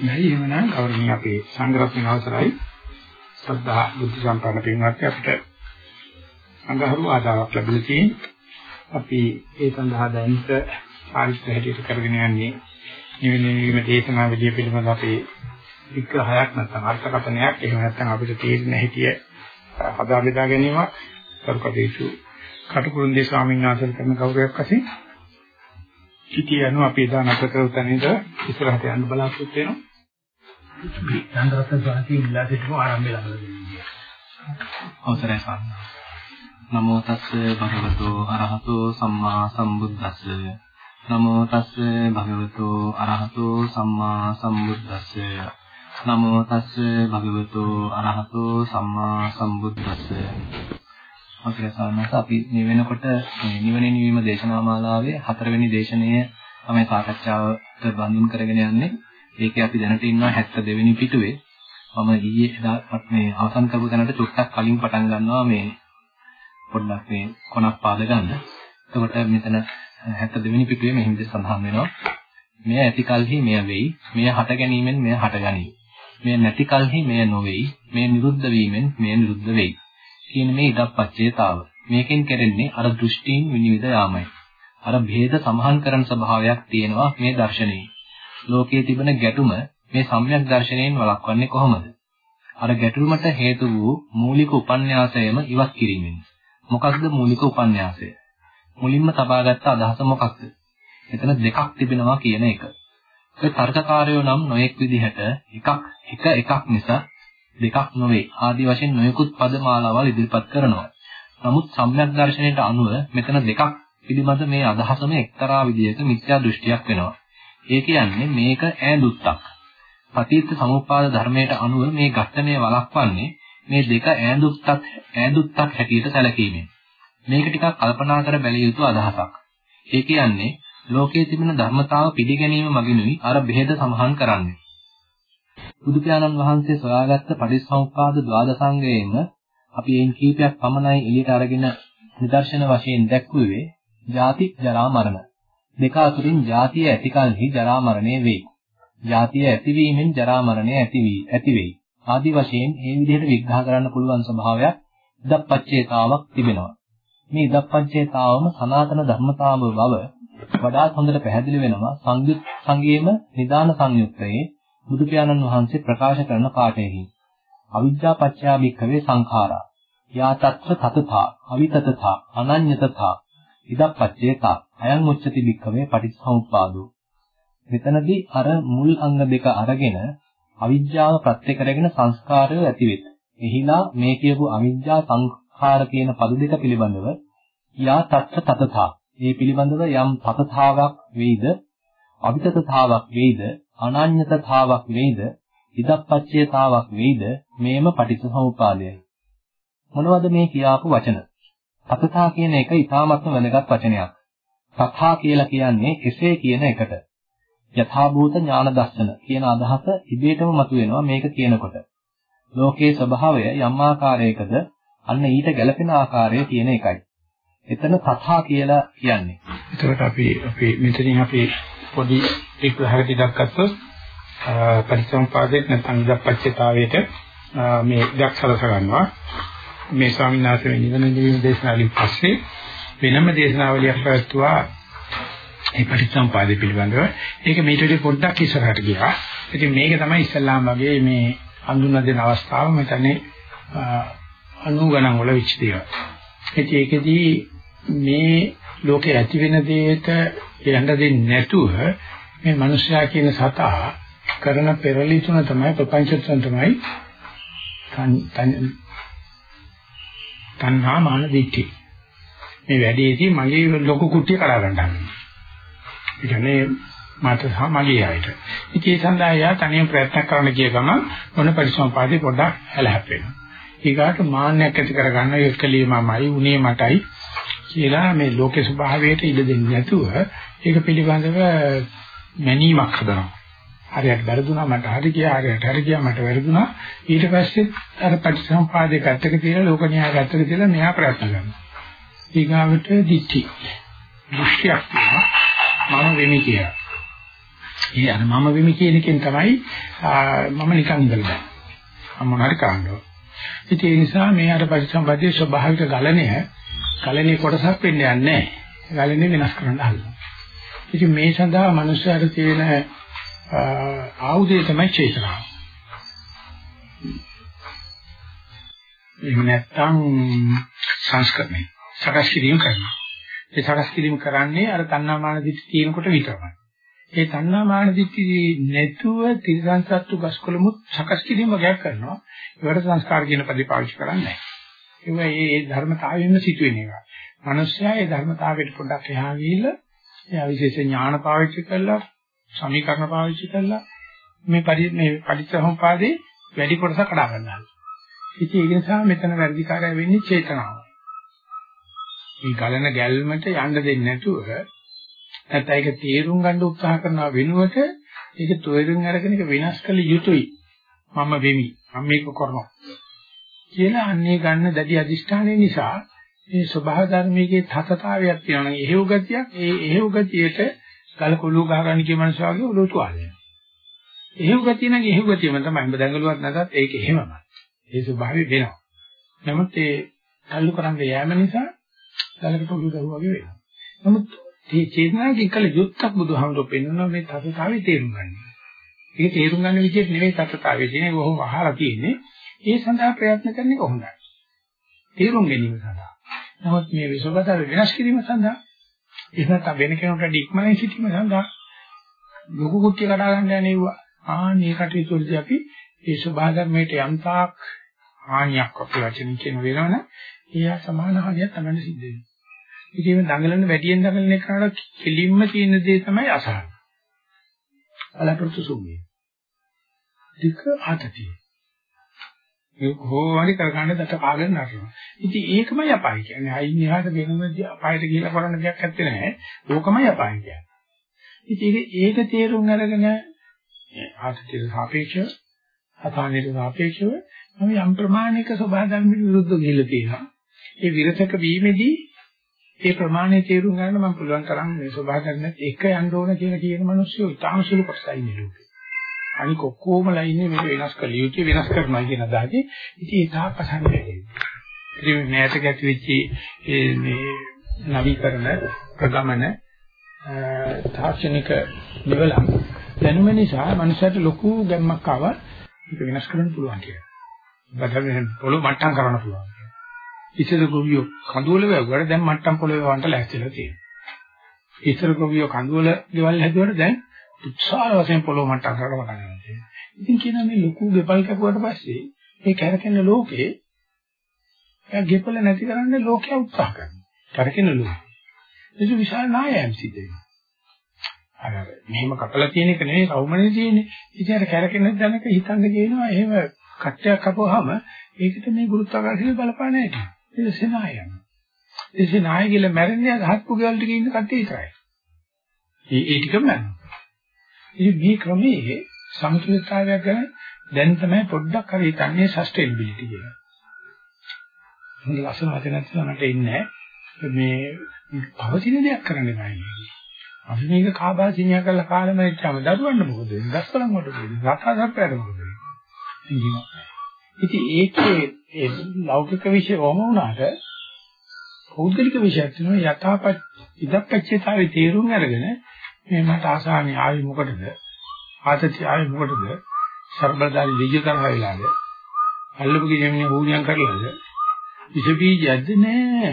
නැයි එහෙමනම් ගෞරවණීය අපේ සංඝරත්න අවසරයි ශ්‍රද්ධා බුද්ධ සම්පන්න පින්වත්නි අපිට අඟහරු ආදාවක් ලැබිලා තියෙන්නේ. අපි ඒ සඳහා දැන්ත පාරිශ හැටියට කරගෙන යන්නේ නිවෙන නිවීම දේශනා විදිය පිළිබඳ අපේ විග්‍රහයක් නැත්නම් අර්ථකථනයක් එහෙම නැත්නම් අපිට තේරෙන හැටිය හදා බෙදා ගැනීමක් කරුකටේසු කටුකුරුන්දී ස්වාමීන් වහන්සේ කරන ගෞරවයක් වශයෙන් සිටිය යනවා අපි එදා නැතර කරපු තැනේද ඉස්සරහට යන්න බලාපොරොත්තු වෙනවා. සංග්‍රහ සාහිත්‍ය ඉල්ලා සිටම ආරම්භය ළඟදී. අවසරයි සම්මා. නමෝ තස්ස භගවතෝ අරහතෝ සම්මා සම්බුද්දස්ස. නමෝ තස්ස භගවතෝ අරහතෝ සම්මා සම්බුද්දස්ස. නමෝ තස්ස භගවතෝ අරහතෝ සම්මා සම්බුද්දස්ස. අවසරයි සාරණස අපි මේ වෙනකොට මේ නිවනේ නිවීම දේශනා මාලාවේ හතරවෙනි දේශනය තමයි සාකච්ඡාවට බඳුන් කරගෙන යන්නේ. ඒකේ අපි දැනට ඉන්නවා 72 වෙනි පිටුවේ. මම ඊයේ එදා මේ අවසන් කරපු තැනට චුට්ටක් කලින් පටන් ගන්නවා මේ පොඩ්ඩක් මේ කොනක් පාද ගන්න. එතකොට මෙතන 72 වෙනි පිටුවේ මෙහිදී සඳහන් වෙනවා. මෙය ඇති කලෙහි මෙය වෙයි. මෙය හට ගැනීමෙන් මෙය හටගනී. මෙය නැති කලෙහි මෙය නොවේයි. මෙය නිරුද්ධ වීමෙන් මෙය නිරුද්ධ වෙයි. කියන මේ ඉදප්පච්චේතාව. මේකෙන් කරන්නේ අර දෘෂ්ටීන් විනිවිද යාමයි. අර භේද සමහන් කරන ස්වභාවයක් තියෙනවා මේ දර්ශනයේ. ලෝකයේ තිබෙන ගැටුම මේ සම්‍යක් දර්ශනයෙන් වළක්වන්නේ කොහොමද? අර ගැටුමට හේතු වූ මූලික උපන්යාසයම ඉවත් කිරීමෙන්. මොකක්ද මූලික උපන්යාසය? මුලින්ම තබාගත්ත අදහස මොකක්ද? එතන දෙකක් තිබෙනවා කියන එක. ඒ තර්කකාරයෝ නම් නොඑක් විදිහට එකක් එක එකක් නිසා දෙකක් නොවේ. ආදි වශයෙන් නොයෙකුත් පදමාලාවල් ඉදිරිපත් කරනවා. නමුත් සම්‍යක් දර්ශනයට අනුව මෙතන දෙකක් පිළිබඳ මේ අදහසම එක්තරා විදිහක මිත්‍යා දෘෂ්ටියක් වෙනවා. ඒ කියන්නේ මේක ඈඳුත්තක්. පටිච්ච සමුප්පාද ධර්මයට අනුව මේ ඝට්ටණය වළක්වන්නේ මේ දෙක ඈඳුත්තක් ඈඳුත්තක් හැටියට සැලකීමෙන්. මේක ටිකක් කල්පනා කර බැලිය යුතු අදහසක්. ඒ කියන්නේ ලෝකයේ තිබෙන ධර්මතාව පිළිගැනීම මගිනුයි අර බෙහෙත සමහන් කරන්නේ. බුදු පියාණන් වහන්සේ සොයාගත්ත පටිච්චසමුප්පාද ද්වාදසංගයේම අපි එයින් කීපයක් පමණයි එළියට අරගෙන නිදර්ශන වශයෙන් දැක්වුවේ ජාති ජරා මරණ. දෙක අතරින් ජාතිය ඇතිකල්හි ජරා මරණය වෙයි. ජාතිය ඇතිවීමෙන් ජරා මරණය ඇති වී ඇති වෙයි. ආදි වශයෙන් මේ විදිහට විග්‍රහ කරන්න පුළුවන් ස්වභාවයක් ඉදප්පච්චේතාවක් තිබෙනවා. මේ ඉදප්පච්චේතාවම සනාතන ධර්මතාව බව වඩාත් හොඳට පැහැදිලි වෙනවා සංයුත් සංගයේම නිදාන සංයුත්තේ බුදු පියාණන් වහන්සේ ප්‍රකාශ කරන පාඨයෙහි. අවිද්‍යා පත්‍යා භික්ඛවේ සංඛාරා. යා తත්‍ර තතතා අවිතතතා අනඤ්‍යතතා ඉදප්පච්චේතා අයං උච්චති භික්ඛවේ පටිච්චසමුප්පාදෝ. මෙතනදී අර මුල් අංග දෙක අරගෙන අවිද්‍යාව ප්‍රත්‍ය කරගෙන සංස්කාරය ඇතිවෙත්. එහිලා මේ කියපු අවිද්‍යා සංඛාර කියන පද දෙක පිළිබඳව යා තත්ත්ව තතතා මේ පිළිබඳව යම් තතතාවක් වෙයිද අවිතතතාවක් වෙයිද අනඤ්‍යතතාවක් වෙයිද ඉදප්පච්චයතාවක් වෙයිද මේම පටිච්චසමුපාදයයි මොනවද මේ කියාපු වචන තතතා කියන එක ඊටාත්ම වැදගත් වචනයක් තථා කියලා කියන්නේ එසේ කියන එකට යථාභූත ඥාන දර්ශන කියන අදහස ඉබේටම මතුවෙනවා මේක කියනකොට. ලෝකයේ ස්වභාවය යම් ආකාරයකද අන්න ඊට ගැළපෙන ආකාරය කියන එකයි. එතන තථා කියලා කියන්නේ. එතකොට අපි අපි මෙතනින් අපි පොඩි විග්‍රහයක් දක්වත්තොත් පරිසම්පාදයේ නැත්නම් ඉදපච්චතාවයට මේ දක්සලස ගන්නවා. මේ ස්වාමීන් වහන්සේ නිවන නිවීම දේශනාවලින් පස්සේ වෙනම දේශනාවලියක් පැවැත්තුවා මේ පටිච්චසමුපාදය පිළිබඳව. ඒක මේට වඩා පොඩ්ඩක් ඉස්සරහට ගියා. ඉතින් මේක තමයි ඉස්සල්ලාම වගේ මේ හඳුන්වා දෙන අවස්ථාව මෙතනේ අනුගණන් වල විච දේවල්. ඉතින් ඒකෙදී මේ ලෝකේ ඇති වෙන දෙයට යන්න දෙන්නේ නැතුව මේ මිනිස්යා කියන සතා කරන පෙරලි තුන තමයි ප්‍රපංච තුන තමයි තණ්හා මාන දිට්ඨි. මේ වැඩේදී මගේ ලොකු කුට්ටිය කඩා ගන්න හදනවා. ඒ කියන්නේ මට සහ මගේ අයට. ඉතින් ඒ සඳහා යා තනියම ප්‍රයත්න කරන්න ගිය ගමන් මොන පරිසම්පාදේ පොඩ්ඩක් හැලහැප්පෙනවා. ඊගාට මාන්නයක් ඇති කරගන්න ඒකලීමමයි උනේ මටයි කියලා මේ ලෝකේ ස්වභාවයට ඉඩ දෙන්නේ නැතුව ඒක පිළිබඳව මැනීමක් හදනවා. හරියට වැරදුනා මට හරි ගියා හරියට හරි ගියා මට වැරදුනා ඊට පස්සේ අර පටිසම්පාදේ ගැටක තියලා ලෝක න්‍යාය ගැටක තියලා මෙහා ප්‍රයත්න කරනවා. ඊගාවට දිට්ඨි. දෘෂ්ටියක් තියෙනවා. මම වෙමි කියලා. ඒ අර මම වෙමි කියන එකෙන් තමයි මම නිකන් ඉඳලා බෑ. මම මොනාරි කරනවා. ඉතින් ඒ නිසා මේ අර පරිසම්පදයේ ස්වභාවික ගලණය ගලණේ කොටසක් වෙන්න යන්නේ නැහැ. ගලණේ වෙනස් කරන්න හදනවා. ඉතින් මේ සඳහා මනුස්සයාට තියෙන ආයුධය තමයි චේතනාව. එහෙම නැත්නම් සංස්කරණය. සකස් කිරීම කරනවා. ඒ සකස් කිරීම කරන්නේ අර තණ්හාමාන දිට්ඨිය තියෙනකොට විතරයි. ඒ තණ්හාමාන දිට්ඨිය නැතුව තිරසං සත්තු ගස්කොලමුත් සකස් කිරීම වගේක් කරනවා. ඒවට සංස්කාර කියන පදේ පාවිච්චි කරන්නේ නැහැ. ඒවා මේ ධර්මතාවයෙන්ම සිදුවෙන එක. මිනිස්සයා ඒ ධර්මතාවයට පොඩ්ඩක් එහා ගිහිල්ලා එයා විශේෂ ඥාන පාවිච්චි කරලා සමීකරණ පාවිච්චි කරලා මේ පරි මේ පටිච්චසමුපාදේ වැඩි කොටස කඩා ගන්නවා. ඉතින් ඒක නිසා මෙතන වැඩිකාරය වෙන්නේ චේතනාව. මේ ගලන ගැල්මට යන්න දෙන්නේ නැතුව නැත්නම් ඒක තේරුම් ගන්න උත්සාහ කරනවා වෙනුවට ඒක තේරුම් අරගෙන ඒක වෙනස් කළ යුතුයි. මම වෙමි. මම මේක කරනවා. කියලා අන්නේ ගන්න දැඩි අදිෂ්ඨානය නිසා මේ ස්වභාව ධර්මයේ තතතාවයක් තියෙනවා. එහෙව් ගතියක් ඒ එහෙව් ගතියට ගල කොළු ගහ ගන්න කිය මනස වගේ උලුතු ආලය. එහෙව් ගතිය නම් එහෙව් ගතියම තමයි. ඔබ දැඟලුවක් නැතත් ඒක එහෙමමයි. ඒ ස්වභාවය වෙනවා. නමුත් ඒ තල්ලු කරන්න යෑම නිසා ගලකට උඩු ගහුවා වගේ වෙනවා. නමුත් මේ චේතනාවේ කල යුක්තක් බුදුහාමුදුරුවෝ පෙන්වනවා මේ තත්ත්වතාවේ තේරුම් ගන්න. ඒක තේරුම් ගන්න විදිහට නෙවෙයි තත්ත්වතාවේ තියෙන්නේ කොහොම අහලා තියෙන්නේ. ඒ සඳහා ප්‍රයත්න කරන එක හොඳයි. තේරුම් ගැනීම සඳහා. නමුත් මේ විසබතර වෙනස් කිරීම සඳහා එහෙනම් වෙන කෙනෙකුට ඉක්මනින් සිටීම සඳහා ලොකු කුට්ටිය කඩා ගන්න යන්නේවා. ආ මේ කටයුතු වලදී අපි ඒ ස්වභාවධර්මයට යම්තාක් හානියක් අපේ වචනින් කියන වෙනවනේ එයා සමාන හානියක් තමයි සිද්ධ වෙන්නේ. ඉතින් දඟලන වැඩියෙන් දඟලන එකට කෙලින්ම තියෙන දේ තමයි අසහන. බලාපොරොත්තු සුන්නේ. දුක ආතතිය. ඒ කොහොමද කරගන්න දත කාගෙන නටනවා. ඉතින් ඒකමයි අපාය කියන්නේ. අයින් එහාට වෙනම අපායට ගිහිලා කරන්න දෙයක් නැත්තේ නෑ. ඕකමයි අපාය කියන්නේ. ඉතින් ඒක තේරුම් අරගෙන ආතතියට සාපේක්ෂව අසහනයට සාපේක්ෂව මම යම් ප්‍රමාණික ස්වභාවයන් විරුද්ධව ගිහිල්ලා තියෙනවා. ඒ විරසක වීමේදී ඒ ප්‍රමාණය තේරුම් ගන්න මම පුළුවන් තරම් මේ ස්වභාවයෙන් එක යන්න ඕන කියලා කියන මිනිස්සු ඉතාම සුළු කොටසයි ඉන්නේ ලෝකේ. අනික ඔක්කොමලා ඉන්නේ මේක වෙනස් කළ යුතු වෙනස් කරනවා කියන අදහසයි. ඉතින් ඒක තාපසන් වෙන්නේ. ඉතින් මේකට ගැති වෙච්ච මේ නවීකරණ ප්‍රගමන තාක්ෂණික නිවලම් දැනුම නිසා මනුස්සයට ලොකු ගැම්මක් ආවා ඒක වෙනස් කරන්න පුළුවන් කියලා. බඩවෙන් පොළොව මට්ටම් කරන්න පුළුවන්. ඉතින් ගොවියෝ කඳුවල වැවුවට දැන් මට්ටම් පොළොවේ වන්ට ලැස්තිලා තියෙනවා. ඉතින් ගොවියෝ කඳුවල ගෙවල් හැදුවට දැන් උත්සාහ වශයෙන් පොළොව මට්ටම් කරලා බලනවා. ඉතින් කියනවා මේ ලොකු ගෙපල් කැපුවට පස්සේ මේ කැරකෙන ලෝකේ එයා ගෙපල නැති කරන්න ලෝකයා උත්සාහ කරනවා. කැරකෙන ලෝකේ. ඒක විශාල නායයන් සිද්ධ වෙනවා. අර මෙහෙම කපලා තියෙන එක නෙවෙයි කවුමනේ තියෙන්නේ. ඉතින් අර කැරකෙන දැනක හිතන්න කියනවා එහෙම කට්ටයක් කපුවාම ඒකට මේ ගුරුත්වාකර්ෂණය බලපාන නැහැ. ඒක සෙනායන. ඒ සෙනාය කියලා මැරෙන්නේ හත්පු ගෙවල් ටිකේ ඉන්න කට්ටිය විතරයි. ඒ ඒ ටිකම මැරෙනවා. ඉතින් මේ ක්‍රමයේ සමතුලිතතාවයක් ගැන දැන් තමයි පොඩ්ඩක් හරි හිතන්නේ සස්ටේනබිලිටි කියලා. හොඳ ලස්සන වචනයක් තමයි ඉන්නේ. මේ පවතින දෙයක් කරන්න බෑ. අපි මේක කාබාසිනියා කරලා කාලෙම ඉච්චාම දරුවන්න මොකද වෙන්නේ? දස්වලන් මොකද වෙන්නේ? රටාසප්පයට මොකද වෙන්නේ? ඉතින් ඒකේ ඒ ලෞකික විෂය වම වුණාට පෞද්ගලික විෂයක් තියෙනවා යථාපත් ඉදප්පච්චේතාවේ තේරුම් අරගෙන මේ මට ආසාවෙන් ආවේ මොකටද? ආතති ආවේ මොකටද? සර්බදාරි දෙය කරා වෙලාද? අල්ලපු ගෙමිනේ හුණියම් කරලාද? විස බීජයක්ද නෑ.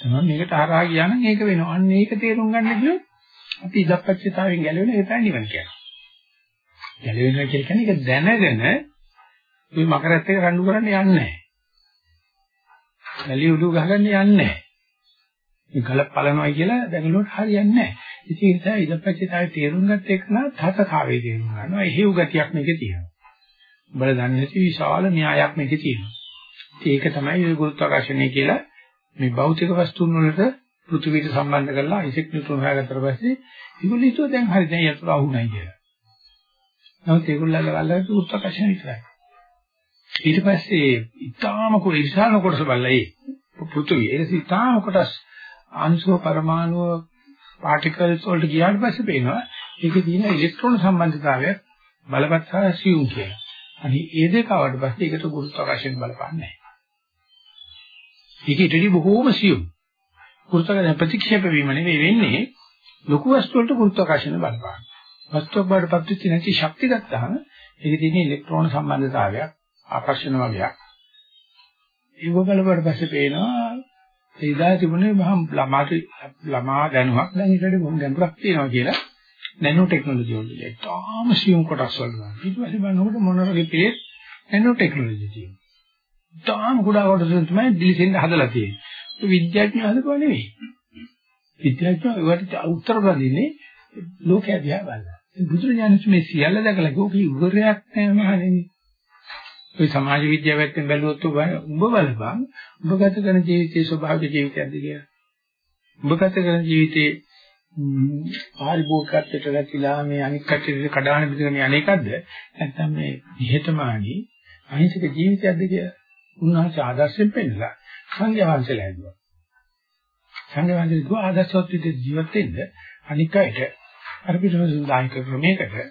තමයි මේකට හරහා ගියා නම් ඒක වෙනවා. අන්න ඒක තේරුම් ගන්න කිව්වොත් අපි ඉදප්පච්චතාවයෙන් ගැලවෙන ඒ තමයි නිවන කියන්නේ. ගැලවෙනවා කියන්නේ ඒක දැනගෙන මේ මකරත් එක රණ්ඩු කරන්න යන්නේ නැහැ. වැලිය උඩු ගහගන්න යන්නේ නැහැ. මේ ගල පලනවා කියලා දැනගලුවට හරියන්නේ නැහැ. ඉතින් ඒ නිසා ඉදප්පච්චතාවයේ තේරුම් ගත්ත එක නා තතකාවේ තේරුම් ගන්නවා. එහෙව් ගතියක් මේකේ තියෙනවා. උඹලා දන්නේ නැති විශාල න්‍යායක් මේකේ තියෙනවා. ඒක තමයි ඔය ගුරුත්වාකර්ෂණය කියලා මේ භෞතික වස්තුන් වලට පෘථිවියට සම්බන්ධ කරලා ඉසෙක් නියුට්‍රෝන හොයාගත්තට පස්සේ ඒගොල්ලෝ හිතුවා දැන් හරි දැන් යතුරු අහුණයි කියලා. නමුත් ඒගොල්ලන්ගේ වලට උත්තරකෂණ විතරයි. ඊට පස්සේ ඊටාම කුල ඉර්ෂාන කොටස බලලා ඒ පෘථිවිය ඒක ඊටාම කොටස් අංශුව පරමාණුව පාටිකල්ස් වලට ගියාට පස්සේ පේනවා ඒකේ තියෙන ඉලෙක්ට්‍රෝන සම්බන්ධතාවය බලවත් සහ සියුම් කියලා. අනිත් ඒ දෙක ආවට පස්සේ ඒකට ගුරුත්වාකර්ෂණ බලපන්නේ නැහැ. ඒක ඊටදී බොහෝම සියුම්. ගුරුත්වාකර්ෂණ ප්‍රතික්ෂේප වීම නෙවෙයි වෙන්නේ ලොකු වස්තු වලට ගුරුත්වාකර්ෂණ බලපාන. වස්තුවක් බාටපත් වෙච්ච නැති ශක්තිය ගත්තාම ඒකේ තියෙන ඉලෙක්ට්‍රෝන සම්බන්ධතාවයක් ආකර්ෂණ වගේක්. ඒක බලපුවට පස්සේ පේනවා එදා තිබුණේ මහා ළමාට ළමා දැනුමක් දැන් ඒකට මොන ගැඹුරක් තියෙනවා කියලා නැනෝ ටෙක්නොලොජි වල තාම සියුම් කොටස් වල ඊට පස්සේ බලනකොට මොන වගේ පේ නැනෝ ටෙක්නොලොජි තියෙනවා. තාම කුඩා කොටස් වල තමයි දිලිසෙන් හදලා තියෙන්නේ. විද්‍යාඥයෝ හදපුවා නෙවෙයි. විද්‍යාඥයෝ ඒවට උත්තර බඳින්නේ ලෝකයා දිහා බලලා. බුදුරජාණන් මේ සියල්ල දැකලා කිව්ව ඉවරයක් නෑ මහණෙනි. ඔය සමාජ විද්‍යාව පැත්තෙන් බැලුවොත් උඹ බලපන් උඹ ගත කරන ජීවිතයේ ස්වභාවික ජීවිතයක්ද කියලා. උඹ ගත කරන ජීවිතේ පාරිභෝගිකත්වයට වැටිලා මේ අනික් කටට කඩාන බිඳගෙන මේ අනේකද්ද නැත්නම් මේ නිහතමානී අහිංසක ජීවිතයක්ද කියලා උන්වහන්සේ ආදර්ශයෙන් පෙන්නලා සංඝයා වහන්සේලා ඇදුවා. සංඝයා වහන්සේ දුව ආදර්ශවත් විදිහට ජීවත් වෙන්න අනික් අයට අර පිටුම දායක ක්‍රමයකට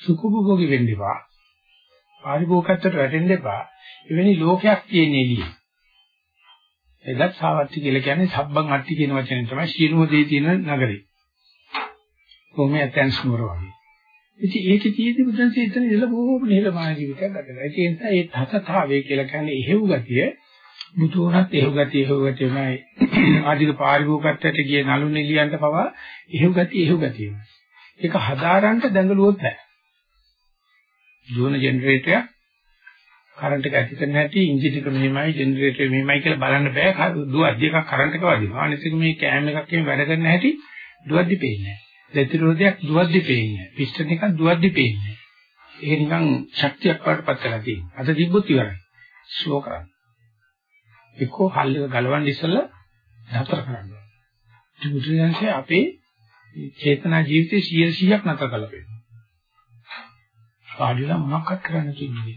සුඛභෝගී වෙන්න එපා. පාරිභෝගිකත්වයට වැටෙන්න එපා. එවැනි ලෝකයක් තියෙන එළියේ. එදත් සාවත්ති කියලා කියන්නේ සබ්බන් අට්ටි කියන වචනේ තමයි සියලුම දේ තියෙන නගරේ. කොහොම ඇතැන්ස් නුවර වගේ. ඉතින් ඒකේ තියෙදි බුදුන්සේ එතන ඉල බොහෝම නිහතමානී ජීවිතයක් ගත කරා. ඒ නිසා ඒ තතතාවේ කියලා කියන්නේ එහෙව් ගතිය බුදුරණත් එහෙව් ගතිය එහෙව් ගතියමයි ආධික පාරිභෝගිකත්වයට ගිය නළු නිලියන්ට පවා එහෙව් ගතිය එහෙව් ගතියමයි. ඒක හදාරන්න දැඟලුවොත් බෑ. දුවන ජෙනරේටරයක් කරන්ට් එක ඇති කරන්න හැටි එන්ජින් එක මෙහෙමයි ජෙනරේටර් මෙහෙමයි කියලා බලන්න බෑ. දුවද්දි එකක් කරන්ට් එක වදිනවා. අනිත් එක මේ කෑම් එකක් එහෙම වැඩ කරන්න හැටි දුවද්දි පේන්නේ නැහැ. ප්‍රතිරෝධයක් දුවද්දි පේන්නේ නැහැ. පිස්ටන් එකක් දුවද්දි පේන්නේ නැහැ. ඒක නිකන් ශක්තියක් වඩපත් කරලා තියෙනවා. අද තිබ්බොත් ඉවරයි. ස්ලෝ කරන්න. එක්කෝ හල් එක ගලවන්න ඉස්සෙල්ලා නතර කරන්න. මුද්‍රයන්සේ අපේ චේතනා ජීවිතේ 100ක් නතර කළා වෙනවා. පාඩියලා මොනවක්වත් කරන්න කියන්නේ.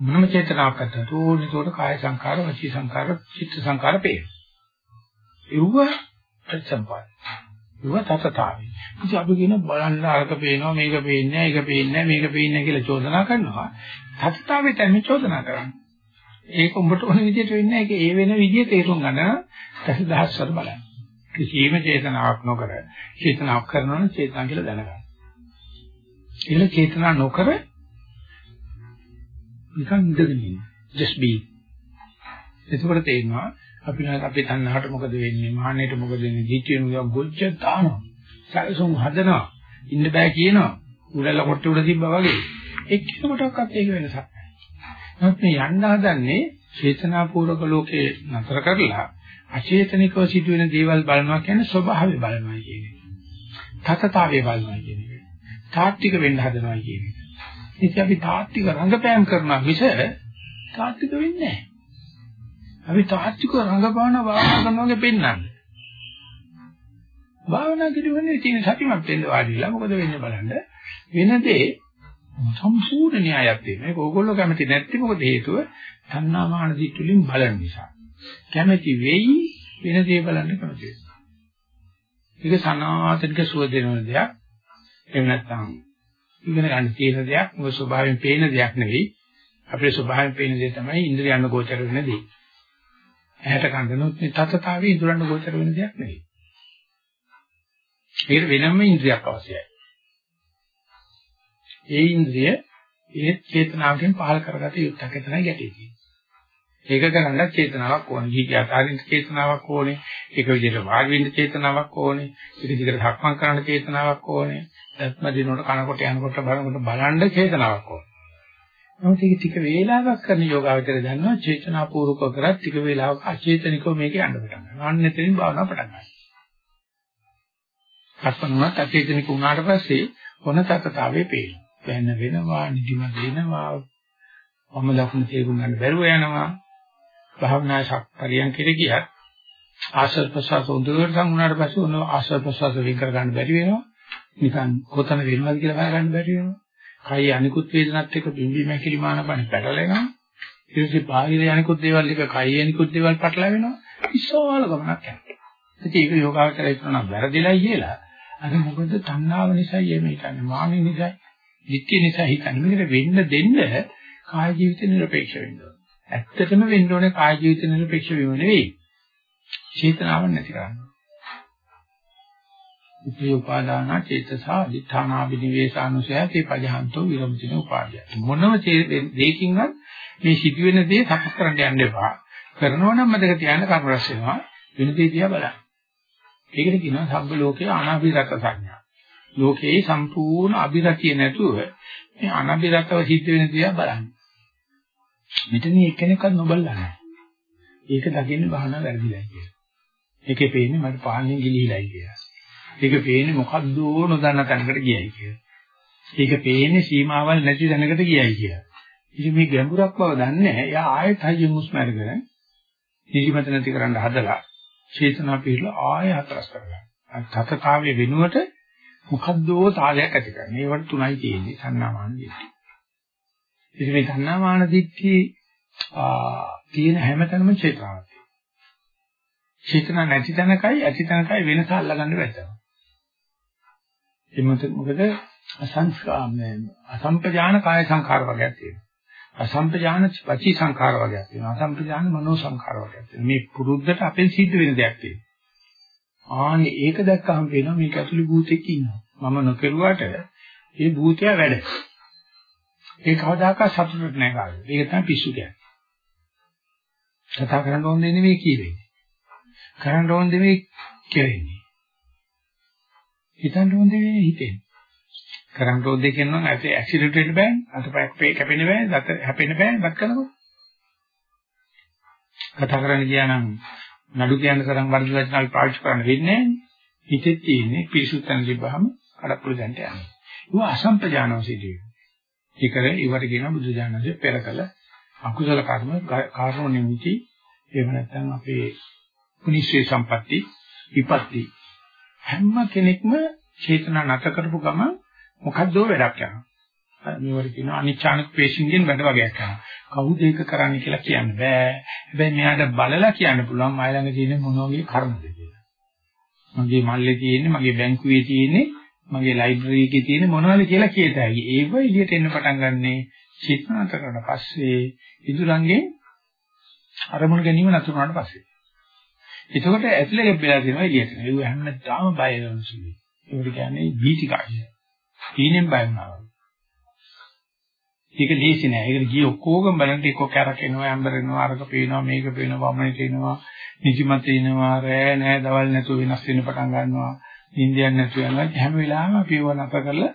මොනම චේතනාවක් නැත්නම් ඕනිතෝට කාය සංකාර, වචී සංකාර, චිත්ත සංකාර පේනවා. ඒව ප්‍රතිසම්පාද. ඒව තතතාවි. ඉතින් අපි කියන බලන්න අරක පේනවා මේක පේන්නේ නැහැ, ඒක පේන්නේ නැහැ, මේක පේන්නේ නැහැ කියලා චෝදනා කරනවා. තතතාවේ තමයි චෝදනා කරන්නේ. ඒක උඹට ඕන විදිහට වෙන්නේ නැහැ. ඒක ඒ වෙන විදිහ තේරුම් ගන්න දසදහස්වර බලන්න. කිසියම් චේතනාවක් නොකර චේතනාවක් කරනවා නම් චේතනා කියලා දැනගන්න. ඒක චේතනා නොකර නිකන් ඉඳගෙන ඉන්න. just be. එතකොට තේරෙනවා අපි නම් අපේ තණ්හාවට මොකද වෙන්නේ? මහානයට මොකද වෙන්නේ? දීතියනුගේ ගොජ්ජ දානවා. සැලසුම් හදනවා. ඉන්න බෑ කියනවා. උඩල කොට උඩ තිබ්බා වගේ. එක්කෙනෙකුටවත් ඒක වෙනසක් නැහැ. නමුත් මේ යන්න හදන්නේ චේතනාපූර්වක ලෝකේ නතර කරලා අචේතනිකව සිදුවෙන දේවල් බලනවා කියන්නේ ස්වභාවය බලනවා කියන්නේ. තතතාවය බලනවා කියන්නේ. තාත්වික වෙන්න හදනවා කියන්නේ. ඉතින් අපි තාත්වික රංගපෑම් කරනවා මිස තාත්වික වෙන්නේ නැහැ. අපි තාත්වික රංගපාන භාවනා කරනවා වගේ පෙන්වන්නේ. භාවනා කිරීමේ තියෙන සතිමත් වෙන්න වාඩිලා මොකද වෙන්නේ බලන්න. වෙන දේ සම්පූර්ණ න්‍යායක් තියෙනවා. ඒක ඕගොල්ලෝ කැමති නැත්නම් මොකද හේතුව? තණ්හාමාන දිට්ඨිලින් බලන නිසා. කැමති වෙයි වෙන දේ බලන්න කැමති වෙනවා. ඒක සනාතනික සුව දෙන දෙයක්. එහෙම නැත්නම් ඉගෙන ගන්න තියෙන දෙයක් මොකද ස්වභාවයෙන් පේන දෙයක් නෙවෙයි අපේ ස්වභාවයෙන් පේන දේ තමයි ඉන්ද්‍රියන්න ගෝචර වෙන දේ. ඇහැට කඳනොත් මේ තත්තාවේ ඉන්ද්‍රයන් ගෝචර වෙන දෙයක් නෙවෙයි. ඒකට වෙනම ඉන්ද්‍රියක් අවශ්‍යයි. ඒ ඉන්ද්‍රිය ඒ චේතනාවෙන් පහල කරගත යුත්තක් තමයි ගැටේ ඒක කරන්න චේතනාවක් ඕනේ. ජීවිතාරින් චේතනාවක් ඕනේ. ඒක විදිහට වාඩි වෙන්න චේතනාවක් ඕනේ. ඒක විදිහට සක්මන් කරන්න චේතනාවක් ඕනේ. දැත්ම දිනවල කනකොට යනකොට බලනකොට බලන්න චේතනාවක් ඕනේ. නමුත් ඒක ටික වේලාවක් කරන යෝගාවචර දන්නවා චේතනාපූර්වක කරත් ටික වේලාවක අචේතනිකව මේක යන්න පටන් ගන්නවා. අන්න එතනින් භාවනාව පටන් ගන්නවා. සක්මනුවත් අචේතනික වුණාට පස්සේ මොන තත්තාවේ පේනවා. වෙන වෙනවා, නිදිම වෙනවා, වම දකුණ තේරුම් ගන්න බැරුව යනවා. භාවනා ශක්තියෙන් ගියත් ආශ්‍රද ප්‍රසවාස හොඳට සම්ුණාට පස්සේ ඔන්න ආශ්‍රද ප්‍රසවාස වෙන් කර ගන්න බැරි වෙනවා. නිකන් කොතන වෙනවද කියලා හොයාගන්න බැරි වෙනවා. කයි අනිකුත් වේදනත් එක්ක බිම්බි මැකිලි මානපණ පැටලෙනවා. ඊට පස්සේ බාහිර අනිකුත් දේවල් එක කයි අනිකුත් දේවල් පැටලෙනවා. විශාල ගමනක් යනවා. ඉතින් ඒක යෝගාවචරය කරන වැරදිලයි කියලා අර මොකද තණ්හාව නිසා එහෙම හිතන්නේ මානෙ නිසා නිත්‍ය නිසා හිතන්නේ මේකට වෙන්න දෙන්න කාය ජීවිත නිර්පේක්ෂ වෙන්න ඕනේ. ඇත්තටම වෙන්න ඕනේ කාය ජීවිත නිර්පේක්ෂ වීම නෙවෙයි. චේතනාවක් නැති කරන්නේ. උපේ උපාදාන චේතසා අදිඨානා විනිවේෂානුසය තේ පජහන්තෝ විරමතින උපාදය. මොනම දෙයකින්වත් මේ සිදුවෙන දේ සකස් කරන්න යන්න එපා. කරනවා නම් මතක තියාගන්න කර්ම රැස් වෙනවා. වෙන දේ දිහා බලන්න. ඒකට කියනවා සබ්බ ලෝකේ අනාභිරත සංඥා. ලෝකේ සම්පූර්ණ අභිරතිය නැතුව මේ අනාභිරතව සිද්ධ වෙන දේ බලන්න. මෙතන එක්කෙනෙක්වත් නොබලලා නැහැ. ඒක දකින්නේ බහනා වැරදිලා කියලා. ඒකේ පේන්නේ මට පාන්නේ ගිලිහිලායි කියලා. ඒක පේන්නේ මොකද්ද නොදන්න තැනකට ගියයි කියලා. ඒක පේන්නේ සීමාවල් නැති තැනකට ගියයි කියලා. ඉතින් මේ ගැඹුරක් බව දන්නේ නැහැ. එයා ආයෙත් හයිය මුස්ම අරගෙන නිදිමත නැති කරන්න හදලා චේතනා පිළිලා ආයෙ හතරස් කරගන්න. තතතාවයේ වෙනුවට මොකද්දෝ තාලයක් ඇති කරගන්න. ඒවට තුනයි තියෙන්නේ සන්නාමාන දිට්ඨි. ඉතින් මේ සන්නාමාන දිට්ඨි තියෙන හැමතැනම චේතනාවක්. චේතනා නැති තැනකයි ඇති තැනකයි වෙනස අල්ලගන්න බැහැ. එමත් මොකද අසංස්කාමයේ අසම්පජාන කාය සංඛාර වර්ගයක් තියෙනවා. අසම්පජාන වචී සංඛාර වර්ගයක් තියෙනවා. අසම්පජාන මනෝ සංඛාර වර්ගයක් තියෙනවා. මේ පුරුද්දට අපෙන් සිද්ධ වෙන දෙයක් තියෙනවා. ආනේ ඒක දැක්කහම පේනවා මේක ඇතුළේ භූතෙක් ඉන්නවා. මම නොකරුවාට ඒ භූතයා වැඩ. ඒ කවදාකවත් සතුටුට නෑ කාගේ. ඒක තමයි පිස්සු කියන්නේ. කතා කරන්න ඕනේ නෙමෙයි කියවෙන්නේ. කරන්න ඕනේ නෙමෙයි කෙරෙන්නේ. හිතන්න ඕනේ නෙමෙයි හිතෙන්නේ. කරන්න ඕනේ කියනවා ඇට ඇක්සිඩන්ට් වෙන්න බෑ. අතපය කැපෙන්න බෑ. දත හැපෙන්න බෑ. බත් කරනකොට. කතා කරන්න ගියා නම් නඩු කියන තරම් වර්ධ වචන අපි පාවිච්චි කරන්න වෙන්නේ නැහැ. හිතෙත් තියෙන්නේ පිරිසුත්තන් තිබ්බහම කඩප්පුල දැන්ට යනවා. ඒක අසම්පජානව සිදුවේ. ඒකර ඉවට කියන බුදු දානසේ පෙර කළ අකුසල කර්ම කාරණෝ නිමිති එහෙම නැත්නම් අපේ පුනිශ්‍රේ සම්පatti විපatti හැම කෙනෙක්ම චේතනා නැත කරපු ගම මොකද්දෝ වැඩක් යනවා. මේවට කියනවා අනිච්ඡානික පේශින්ගෙන් වැඩ වගේක් කරනවා. කවුද ඒක කරන්නේ කියලා කියන්න බෑ. හැබැයි මෙයාට බලලා කියන්න පුළුවන් මයි ළඟ තියෙන මොන වගේ කර්මද කියලා. මගේ මල්ලේ තියෙන්නේ, මගේ බැංකුවේ තියෙන්නේ, මගේ ලයිබ්‍රරි එකේ තියෙන්නේ මොනවද කියලා කියත හැකි. ඒව එළියට එන්න පටන් ගන්නනේ චේතනාත කරන පස්සේ ඉදුරංගේ අරමුණු ගැනීම නතර වුණාට පස්සේ. එතකොට ඇතුලේ ගැබ්බලා තියෙනවා එළියට. ඒක හැමදාම බය වෙන සුළුයි. ඒකට කියන්නේ බීතිකාය. තීනෙන් බය වෙනවා. ඒක ලේසි නෑ. ඒකට ගිය ඔක්කොගම බලන්න එක්ක කැරක් එනවා, ඇම්බර් එනවා, අරක පේනවා, මේක පේනවා, වමනේ පේනවා, නිදිමත එනවා, රෑ නෑ, දවල් නැතුව වෙනස් වෙන්න පටන් ගන්නවා. නිින්දයන් නැතුව යනවා. හැම වෙලාවෙම අපි ඒව නතර කරලා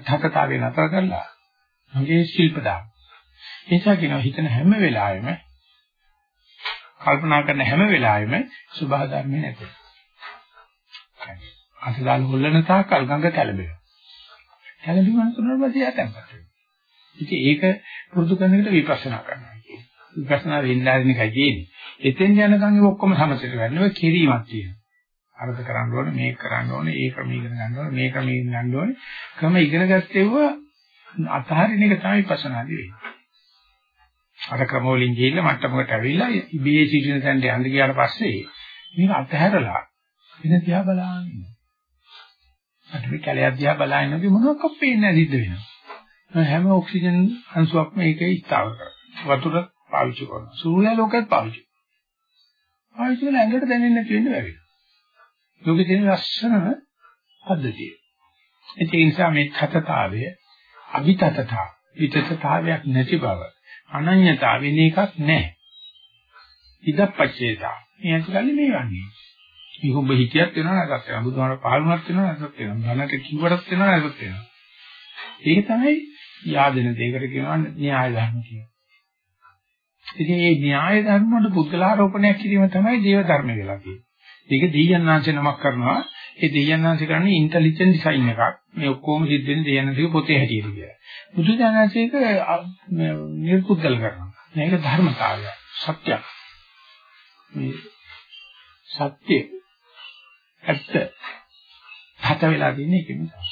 තකතාවේ නතර කරලා මගේ ශිල්ප දාන. ඒ නිසා කියනවා හිතන හැම වෙලාවෙම කල්පනා කරන හැම වෙලාවෙම සුභා ධර්මේ නැත. අතදාල් හොල්ලන තාක් කල් ගඟ කැළඹෙනවා. කැළඹීම අනුතරව පස්සේ යටම්පත් වෙනවා. ඉතින් ඒක පුරුදු කරන එකට විපස්සනා කරනවා කියන්නේ. විපස්සනා වෙන්නාරින එකයි තියෙන්නේ. එතෙන් යනකම් ඒ ඔක්කොම සමතේට වෙන්නේ කිරීමක් තියෙනවා. අරද කරන්න ඕනේ මේක කරන්න ඕනේ ඒ ක්‍රම ඉගෙන ගන්න ඕනේ මේ ක්‍රම ඉගෙන ගන්න ඕනේ. ක්‍රම ඉගෙන ගත්තේව අතහරින එක තමයි විපස්සනාදී වෙන්නේ. අර ක්‍රම වලින් ගිහිල්ලා මට්ටමකට ඇවිල්ලා ඉබේ සිටින තැනට යන්න ගියාට පස්සේ මේක අතහැරලා වෙන දිහා බලන්නේ. අට මේ කැලයක් දිහා බලනකොට මොනවක් පේන්නේ නැති වෙනවා. හැම ඔක්සිජන් අංශුවක්ම ඒකේ ස්ථාවර කරනවා. වතුර පාවිච්චි කරනවා. සූර්ය ලෝකෙත් පාවිච්චි. පාවිච්චි කරන ඇඟට දැනෙන්නේ නැති වෙන්න බැරි. ලෝකේ තියෙන ලස්සනම පද්ධතිය. ඒ නිසා මේ කතතාවය අවිතතතා විතතතාවයක් නැති බව අනන්‍යතාව වෙන එකක් නැහැ. ඉදප්පච්චේතා. මේ අන්තිකල්ලි මේ වගේ. මේක ඔබ හිතියක් වෙනවා නැත්නම් වෙනවා. බුදුහාමර පහළුණක් වෙනවා නැත්නම් වෙනවා. ධනට කිව්වටත් වෙනවා නැත්නම් වෙනවා. ඒක තමයි yaadena දෙයකට කියනවා න්‍යාය ධර්ම කියන්නේ. ඉතින් මේ න්‍යාය ධර්ම වල පුද්ගලාරෝපණයක් කිරීම තමයි දේව ධර්ම වෙලා තියෙන්නේ. ඒක දීයන්නාංශ නමක් කරනවා. ඒ දීයන්නාංශ කරන්නේ ඉන්ටෙලිජන්ට් ඩිසයින් එකක්. මේ ඔක්කොම සිද්ධ වෙන්නේ දීයන්නාංශගේ පොතේ හැටියට කියලා. බුදුජානකයක නිර්පුද්ගල කරනවා. මේක ධර්මතාවය. සත්‍යයක්. මේ සත්‍ය ඇත්ත හත වෙලා දින්නේ ඒක නිසා.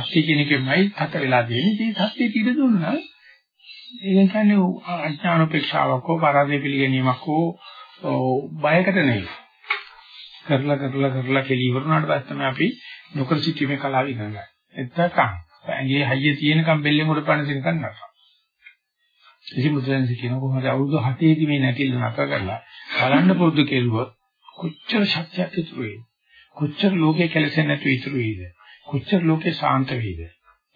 සත්‍ය කියන එකමයි හත වෙලා දෙන්නේ. ඉතින් සත්‍ය පිළ දුන්නා ඒ කියන්නේ අඥාන උපේක්ෂාවක් හෝ පරාදේ පිළිගැනීමක් හෝ බයකට නෙවෙයි. කරලා කරලා කරලා කෙලි ඉවරනාට පස්සේ තමයි අපි නොකර සිටීමේ කලාව ඉගෙන ගන්න. එතකන් ඇඟේ හයිය තියෙනකම් බෙල්ලෙන් උඩ පණ දෙනකම් නරක. ඉතින් මුද්‍රෙන්සි කියන කොහොමද අවුරුදු 7 දී මේ නැතිල නතර කරලා බලන්න පුරුදු කෙරුවොත් කොච්චර ශක්තියක් ඉතුරු වෙයිද? කොච්චර ලෝකේ කැලසෙන්නේ නැතුව ඉතුරු වෙයිද? කොච්චර ලෝකේ සාන්ත වෙයිද?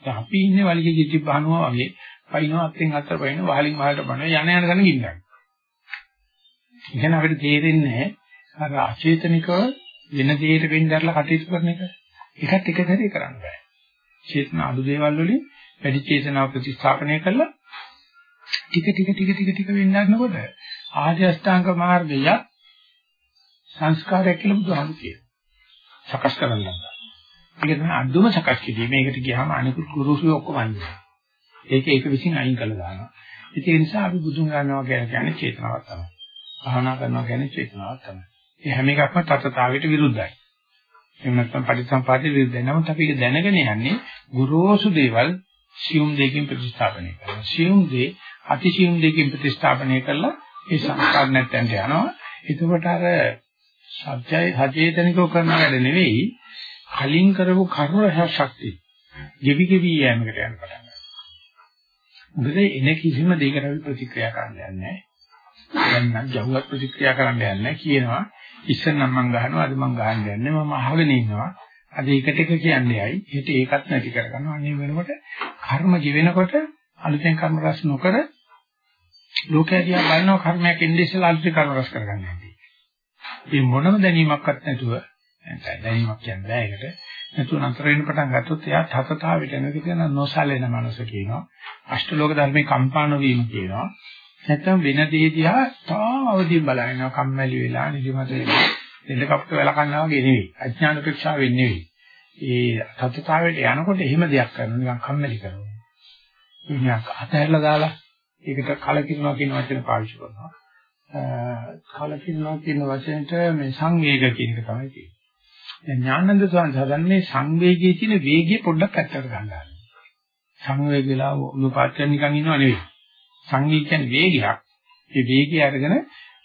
දැන් අපි ඉන්නේ වලිගේ කිච්චි බහනවා වගේ පයින්නවා අත්ෙන් අතට පයින්න වහලින් වහලට බන යන යන ගන්න ගින්නක්. ඉතින් අපිට තේරෙන්නේ අර අචේතනිකව වෙන දෙයකට වෙන්දරලා කටයුතු කරන එක. ඒකත් එක සැරේ කරන්න බෑ. චේතන අඩු දේවල් වලින් වැඩි චේතනාව ප්‍රතිස්ථාපනය කරලා ටික ටික ටික ටික ටික වෙන්නනකොට ආර්ය අෂ්ටාංග මාර්ගය සංස්කාරයක් කියලා බුදුහාමුදුරුවෝ කියනවා. සකස් කරන්න ගන්නවා. ඒක තමයි අදුම සකස් කිරීම. මේකට ගියාම අනිකුත් ගුරුසු ඔක්කොම අයින් ඒක ඒක විසින් අයින් කළා දානවා. ඒ නිසා අපි බුදුන් ගන්නවා කියන්නේ චේතනාවක් තමයි. භාවනා කරනවා කියන්නේ චේතනාවක් තමයි. මේ හැම එකක්ම තත්තාවයට විරුද්ධයි. එහෙම නැත්නම් පටිච්චසමුපාදයට විරුද්ධයි. නමුත් අපි ඒක දැනගෙන යන්නේ ගුරුසු දේවල් සියුම් දෙකකින් ප්‍රතිස්ථාපනය කරනවා. සියුම් දේ අතිසියුම් දෙකකින් ප්‍රතිස්ථාපනය කරලා ඒ සංස්කාර නැත්තන්ට යනවා. එතකොට අර සත්‍යයි සචේතනිකව කරන වැඩ නෙවෙයි කලින් කරපු කර්ම ශක්තිය. ගෙවි ගෙවි යෑමකට යන පටන් ගන්නවා. මොකද එන කිසිම දෙයකට අපි ප්‍රතික්‍රියා කරන්න යන්නේ නැහැ. දැන් නම් ජවුවත් ප්‍රතික්‍රියා කරන්න යන්නේ නැහැ කියනවා. ඉස්සර නම් මං ගහනවා අද මං ගහන්න යන්නේ මම අහගෙන ඉන්නවා. අද එකට එක කියන්නේ ඇයි? හෙට ඒකත් නැති කරගන්නවා. අනේ වෙනකොට කර්ම ජීවෙනකොට අලුතෙන් කර්ම රැස් නොකර ලෝකය දිහා බලනවා කර්මයක් එන්නේ ඉස්සෙල්ලා අලුතෙන් කර්ම රැස් කරගන්න හැටි. මේ මොනම දැනීමක්වත් නැතුව දැනීමක් කියන්නේ බෑ ඒකට. නැතුව නතර වෙන්න පටන් ගත්තොත් එයා තතතාවයට එනක කියන නොසලෙන මනස කියනවා. අෂ්ටලෝක ධර්මේ කම්පාන වීම කියනවා. නැත්නම් වෙන දේ දිහා තාම අවදීන් බලනවා කම්මැලි වෙලා නිදිමත වෙලා දෙන්න කප්ප වෙලා කන්නා වගේ නෙවෙයි. අඥාන උපේක්ෂාව වෙන්නේ නෙවෙයි. ඒ තතතාවයට යනකොට එහෙම දෙයක් කරනවා නිකන් කම්මැලි කරනවා. ඉතින් අතහැරලා දාලා ඒකට කලකිරනවා කියන වචන පාවිච්චි කරනවා. කලකිරනවා කියන වචනට මේ සංවේග කියන එක තමයි තියෙන්නේ. දැන් ඥානන්ද ස්වාමීන් හදන්නේ සංවේගයේ තියෙන වේගය පොඩ්ඩක් ඇත්තට ගන්නවා. සංවේග වෙලා උණුපාත්‍යන් නිකන් ඉන්නව නෙවෙයි. සංවේග කියන්නේ වේගයක්. ඒ වේගය අරගෙන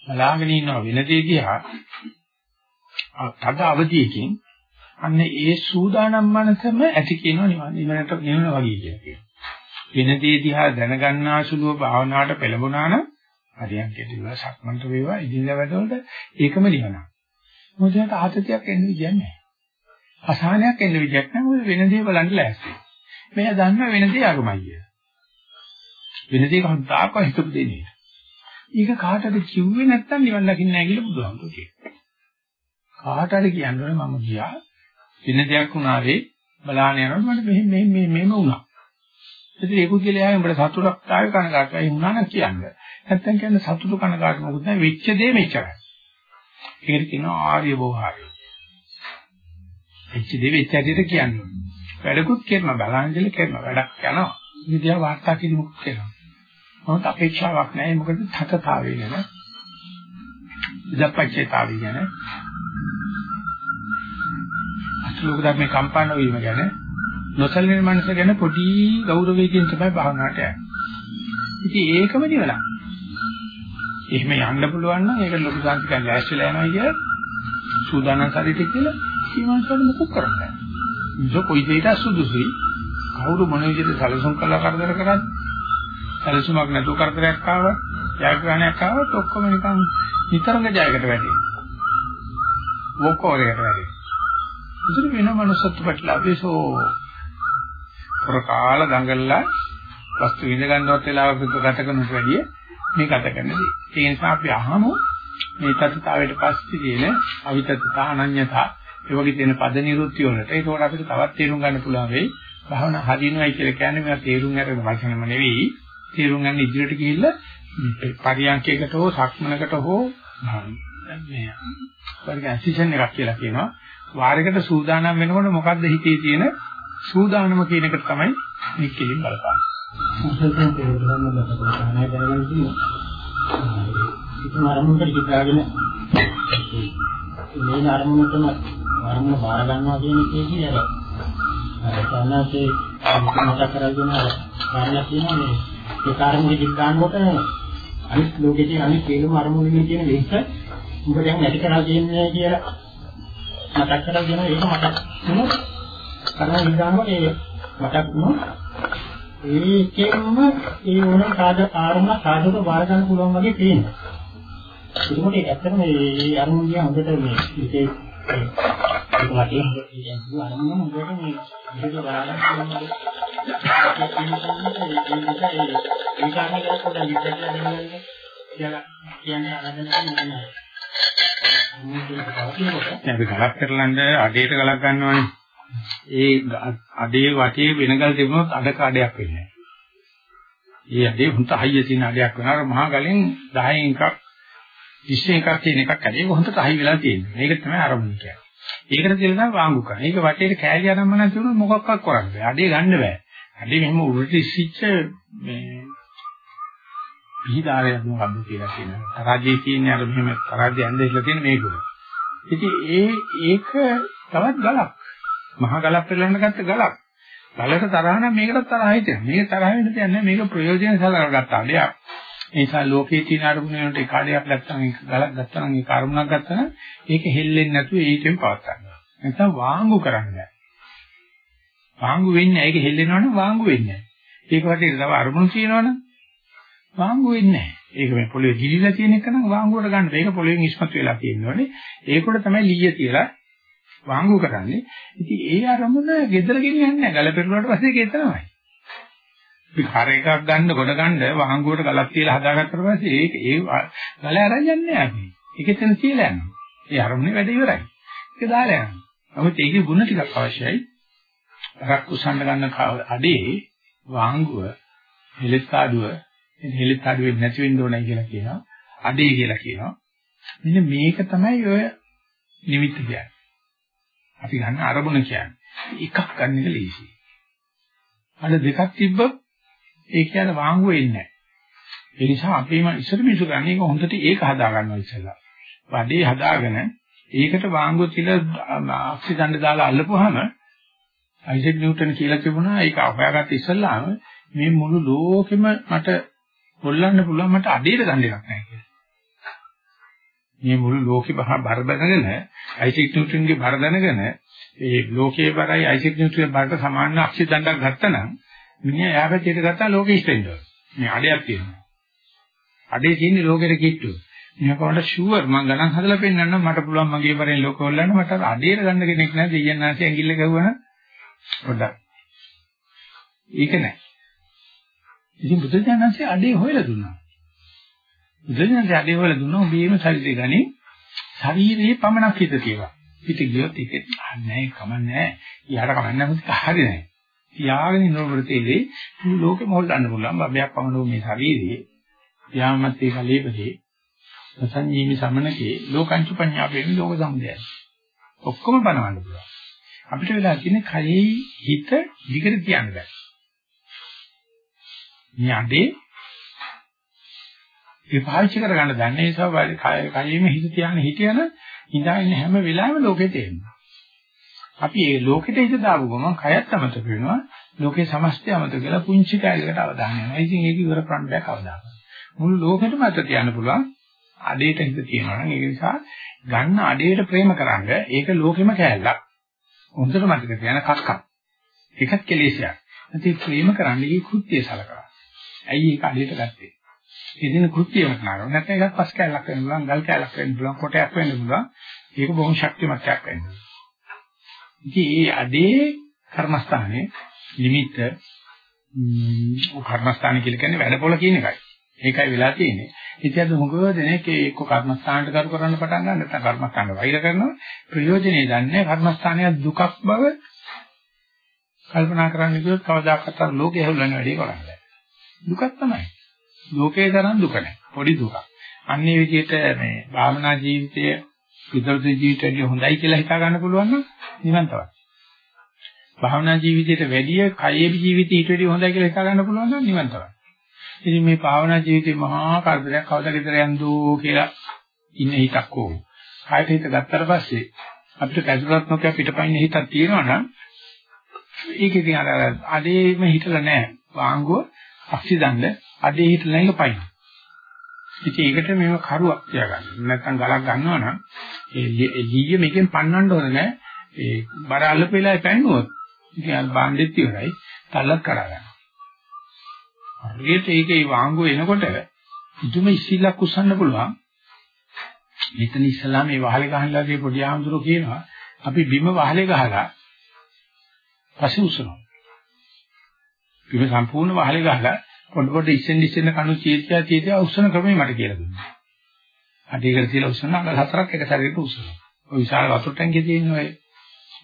බලාගෙන ඉන්නව වෙන දේ දිහා තද අවධියකින් අන්න ඒ සූදානම් මනසම ඇති කියනවා නිවන නිවනට නිවන වගේ කියලා. වෙන දේ දිහා දැනගන්නාසුලුව භාවනාවට පෙළඹුණා නම් හරියන්කේ දිනවා සක්මන්ත වේවා ඉදින්දා වැඩවලට ඒකම නිවනක්. මොකද ඒකට ආතතියක් එන්න විදියක් නැහැ. අසහනයක් එන්න විදියක් නැහැ. මොකද වෙන දේ බලන්න ලෑස්ති. මෙයා දන්නවා වෙන දේ අගමයි. වෙන දේ කවදාකවත් හිතපු දෙන්නේ නෑ. ඒක කාටද කිව්වේ නැත්තම් නිවන් දකින්න නැහැ කියලා බුදුහාමුදුරුවෝ කියනවා. කාට හරි කියන්නේ මම ගියා වෙන දෙයක් වුණාවේ බලාන යනකොට මට මෙහෙම මෙහෙම මෙහෙම වුණා. ඉතින් ඒක කියලා ආයෙ උඹට සතුටක් ආවේ කනගාටුයි වුණා නම් කියන්නේ. නැත්තම් කියන්නේ සතුටු කනගාටු මොකද නැහැ වෙච්ච දේ මෙච්චරයි. ඒකට කියනවා ආර්ය බෝහාරය. වෙච්ච දේ වෙච්ච හැටියට කියන්නේ. වැඩකුත් කරනවා බලංජල කරනවා වැඩක් යනවා. විද්‍යාව වාර්තා කිරීමක් කරනවා. මොකද අපේක්ෂාවක් නැහැ මොකද තතතාවේ නේද? ඉදපච්චේතාවි ගැන අසලෝක ධර්මේ කම්පාන වීම ගැන නොසලින මනස ගැන පොඩි ගෞරවයකින් තමයි භාවනාවට යන්නේ. ඉතින් ඒකම නිවනක්. එහෙම යන්න පුළුවන් නම් ඒක ලොකු සංස්කෘතියක් ලෑස්තිලා යනවා කිය සූදානම් ශරීරය කියලා සීමාන්තවල මොකක් කරන්නේ. ඒක කොයි දෙයකට සුදුසුයි. කවුරු මොන විදිහට සැලසුම් කළා කරදර කරන්නේ. සැලසුමක් නැතුව කරදරයක් ආවා, ජයග්‍රහණයක් ආවොත් ඔක්කොම නිකන් නිතරම ජයකට වැටේ. ඔක්කොරයකට වැටේ. ඉතින් වෙන මනුස්සත්ව ප්‍රතිලාභේසෝ ප්‍රකාල දඟලලා වස්තු විඳ ගන්නවත් වෙලාවක ගත කරනට වැඩිය මේ ගත කරනදී. ඒ නිසා අපි අහමු මේ තත්තාවයට පස්සේ තියෙන අවිතත්තා අනඤ්‍යතා ඒ වගේ තියෙන පද නිරුත්ති වලට ඒකෝට අපිට තවත් තේරුම් ගන්න පුළුවන් වෙයි. භාවනා හරියනවායි කියලා කියන්නේ මේවා තේරුම් අරගෙන වචනම නෙවෙයි. තේරුම් ගන්න ඉදිරියට ගිහිල්ලා පරියන්කයකට හෝ සක්මනකට හෝ මේ පරිගැසිෂන් එකක් කියලා කියනවා. වාරයකට සූදානම් වෙනකොට මොකද්ද හිතේ තියෙන සූදානම කියන එක තමයි මේ කෙලින් බලපාන්නේ. මුසල්තෙන් තේරුම් ගන්න බෑ තමයි දැනගන්න තියෙනවා. ඉතින් අරමුණට හිතාගෙන මේ අරමුණටම අරමුණ බාර ගන්නවා කියන එකේදී අර අර සන්නාසේ මතක කරගෙන අර කාරණා කියනවා මේ ඒ කාරණේ දික් ගන්නකොට අනිත් ලෝකෙදී අනිත් සියලුම අරමුණුනේ කියන වෙස්ස උඹ දැන් නැති කරලා කියන්නේ කියලා මතක් කරලා දෙනවා ඒක මතක් වුණොත් කරන විගානකොට ඒ මතක් වුණොත් ඒකෙන්ම ඒ ඕන සාධ ආරම්භ සාධක බාර ගන්න පුළුවන් වගේ පේනවා. ඒකෝට ඇත්තටම මේ අරමුණ දිහා හොඳට මේ ඒකේ ඒක වගේ කියන්නේ අරමුණ හොඳට මේ විදිහට බලන්න පුළුවන් වගේ ඒ කාරණේ ගැන පොඩ්ඩක් විස්තර කරන්න කියලා කියන්නේ ආරම්භ කරන්නේ අපි ගලක් කරලන්න අඩේට ගලක් ගන්නවනේ. ඒ අඩේ වටේ වෙනගල් තිබුණොත් අඩක අඩයක් වෙන්නේ නැහැ. ඒ අඩේ හුන්ත හයිය තියෙන අඩයක් වෙනවා. මහා ගලෙන් 10 එකක් 20 එකක් තියෙන එකක් අඩේ හොඳට හයි වෙලා තියෙනවා. මේක තමයි අරමුණ කියන්නේ. ඒකට කියලා තමයි වාංගු කරන්නේ. ඒක වටේට කෑලි අරමුණ තිබුණොත් මොකක්වත් කරන්න බෑ. අඩේ ගන්න බෑ. අඩේ මෙහෙම උඩට ඉස්සිච්ච මේ පිහිදාරය මොකද්ද කියලා කියනවා. තරජේ කියන්නේ අර මෙහෙම තරජේ ඇඳ ඉట్లా තියෙන මේක. ඉතින් ඒ ඒක තවත් ගලක්. මහා ගලක් පෙරලන්න ගත්ත ගලක්. ගලට තරහ නම් මේකට තරහ හිතෙනවා. මේක තරහ වෙන්න දෙයක් නැහැ. මේක ප්‍රයෝජන සලකලා ගත්ත අඩයක්. ඒ නිසා ලෝකයේ තියෙන අරමුණ වලට ඒ කාඩයක් ගත්තා නම් ගලක් ගත්තා නම් ඒ කර්මණක් ගත්තා නම් ඒක හෙල්ලෙන්නේ නැතුව ඒකෙන් පවත් ගන්නවා. නැත්නම් වාංගු කරන්නේ නැහැ. වාංගු වෙන්නේ නැහැ. ඒක හෙල්ලෙනවනම් වාංගු වෙන්නේ නැහැ. ඒක වටේ තව අරමුණු තියෙනවනම් වාංගු වෙන්නේ නැහැ. ඒක මේ පොළවේ ගිලිලා තියෙන එක නම් වාංගුවට ගන්න. ඒක පොළවෙන් ඉස්මතු වෙලා තියෙනවනේ. ඒකට තමයි ලීය කියලා වාංගු කරන්නේ. ඉතින් ඒ අරමුණ gedara ගෙනියන්නේ නැහැ. ගල පෙරුණාට පස්සේ ඒක එතනමයි. අපි කර එකක් ගන්න කොට ගන්න වාංගුවට ගලක් තියලා හදාගත්තට පස්සේ ඒක ඒ ගල අරන් යන්නේ නැහැ අපි. ඒක එතන තියලා යනවා. ඒ අරමුණේ වැඩ ඉවරයි. ඒක දාලා යනවා. නමුත් ඒකේ ಗುಣ ටිකක් අවශ්‍යයි. රක් උසන්න ගන්න අඩේ වාංගුව හෙලෙත් ආඩුව හෙලෙත් ආඩුවේ නැති වෙන්න ඕනයි කියලා කියනවා. අඩේ කියලා කියනවා. මෙන්න මේක තමයි ඔය නිමිත්ත කියන්නේ. අපි ගන්න අරමුණ කියන්නේ. එකක් ගන්න එක ලේසි. අර දෙකක් තිබ්බොත් ඒ කියන්නේ වාංගු වෙන්නේ නැහැ. ඒ නිසා අපේම ඉස්සර මිසු ගන්න එක හොඳට ඒක හදා ගන්නවා ඉස්සෙල්ලා. වඩේ හදාගෙන ඒකට වාංගු තියලා අක්සි දණ්ඩ දාලා අල්ලපුවාම අයිසෙක් නිව්ටන් කියලා තිබුණා ඒක හොයාගත්ත ඉස්සෙල්ලාම මේ මුළු ලෝකෙම මට හොල්ලන්න පුළුවන් මට අඩේට ගන්න එකක් නැහැ කියලා. මේ මුළු ලෝකෙ බර දැනගෙන අයිසෙක් නිව්ටන්ගේ බර දැනගෙන ඒ ලෝකයේ බරයි අයිසෙක් නිව්ටන්ගේ බරට සමාන අක්ෂි දණ්ඩක් ගත්තා නම් මිනිහා යාපැත්තට ගත්තා ලෝකෙ ඉස්සෙන්න ඕන. මේ අඩයක් තියෙනවා. අඩේ තියෙන්නේ ලෝකෙට කිට්ටු. මිනිහා කවුරුද ෂුවර් මම ගණන් හදලා පෙන්නන්නම් මට පුළුවන් මගේ බරෙන් ලෝක හොල්ලන්න මට අඩේට ගන්න කෙනෙක් නැහැ දෙයයන් ආසේ ඇඟිල්ල ගහුවනම් පොඩ්ඩක්. ඒක නෑ. ඉතින් බුදුජානන්සේ අඩේ හොයලා දුන්නා. බුදුජානන්සේ අඩේ හොයලා දුන්නා ඔබේම ශරීරය ගනි ශරීරයේ පමණක් හිත කියලා. පිට ගියොත් ඒක නෑ කමන්නේ. ඊහාට කමන්නේ මොකද හරි නෑ. තියාගෙන ඉන්නකොට තේලේ ලෝකෙ මොහොල් ගන්න පුළුවන් බබයක් පමණ මේ ශරීරයේ යාමත් ඒක ලේපදී සංජීවි සමනකේ ලෝකංචු පඤ්ඤාපේන ලෝක සමුදයයි. ඔක්කොම බලවන්න පුළුවන්. අපිට වෙලා තියෙන්නේ කයෙහි හිත විකට තියන්න බෑ. යන්නේ ඒ පාවිච්චි කරගන්න දන්නේ නිසා කයෙම හිත තියාගෙන හිටියන ඉඳාගෙන හැම වෙලාවෙම ලෝකේ තේරෙනවා. අපි ඒ ලෝකෙට හිත දාපු ගමන් කයත් අමතක වෙනවා. ලෝකේ සමස්තය අමතක කරලා පුංචි කැලයකට අවධානය යනවා. ඉතින් ඒක ඉවර කරන්න බෑ කවදාවත්. මුළු ලෝකෙටම අත තියන්න පුළුවන්. අඩේට හිත තියනවා නම් ඒක නිසා ගන්න අඩේට ප්‍රේම කරන්න ඒක ලෝකෙම කැලලක්. හොඳට මතක තියාගන්න කක්කක්. ඒකත් කෙලෙසයක්. නැත්නම් ප්‍රේම කරන්නේ කෘත්‍ය සලකනවා. ඇයි ඒක අඩේට ගත්තේ? එදින කෘත්‍යයක් නරව. නැත්නම් ඒකත් පස් කැලලක් වෙන්න පුළුවන්, ගල් කැලලක් වෙන්න පුළුවන්, කොටයක් වෙන්න පුළුවන්. ඒක බොහොම ශක්තිමත් එකක් වෙන්න. ඉතින් මේ අඩේ කර්මස්ථානයේ නිමිත්ත ම් කර්මස්ථාන කියලා කියන්නේ වැඩපොළ කියන එකයි. ඒකයි වෙලා තියෙන්නේ. ඉතින් අද මොකද දෙනෙක් එක්ක කර්මස්ථානට කරු කරන්න පටන් ගන්න නැත්නම් කර්මස්ථානට වෛර කරනවා. ප්‍රයෝජනේ දන්නේ කර්මස්ථානය දුකක් බව කල්පනා කරන්න කිව්වොත් කවදාකවත් අර ලෝකේ හැවුලන්නේ වැඩි කරන්නේ දුකක් තමයි. ලෝකේ තරම් දුක නැහැ. පොඩි දුකක්. අන්නේ විදිහට මේ භාවනා ජීවිතය විදර්ශන ජීවිතය හොඳයි කියලා හිතා ගන්න පුළුවන් නම් නිවන් තමයි භාවනා ජීවිතයට වැඩිය කයේ ජීවිතය ඊට වැඩිය හොඳයි කියලා හිතා ගන්න පුළුවන් නම් නිවන් තමයි ඉතින් මේ භාවනා ජීවිතේ මහා කරදරයක් කවදාද ගෙදර යන්දෝ කියලා ඉන්න හිතක් ඕන. කායට හිත ගත්තට පස්සේ අපිට කැසුරත් නොකිය පිටපයින් හිතක් තියෙනවා නම් ඒක ඉතින් අර අඩේම හිතලා නැහැ. වාංගුව අක්සිදන්න අඩේ හිතලා නේද පයින්. ඉතින් ඒකට මේව කරුවක් තියාගන්න. නැත්නම් ගලක් ගන්නවා නම් ඒ ලීය මේකෙන් පන්නන්න ඕන නෑ. ඒ බර අල්ලපු වෙලාවේ පැන්නුවොත් ඉතින් අර බාණ්ඩෙත් ඉවරයි. තල්ලත් කඩා ගන්නවා. හරියට ඒකේ වාංගු එනකොට ඉදුම ඉස්සිල්ලක් උස්සන්න පුළුවන්. මෙතන ඉස්සලා මේ වහලේ ගහන්නලාගේ පොඩි ආම්දුරෝ කියනවා අපි බිම වහලේ ගහලා පස්සේ උස්සනවා. බිම සම්පූර්ණ වහලේ ගහලා පොඩ පොඩ ඉස්සෙන් ඉස්සෙන් කණු චීතියා චීතියා උස්සන ක්‍රමය මට කියලා දුන්නා. අඩේකට තියලා උස්සන අඟ හතරක් එක සැරේට උස්සනවා. ඔය විශාල වතුර ටැංකිය තියෙන ඔය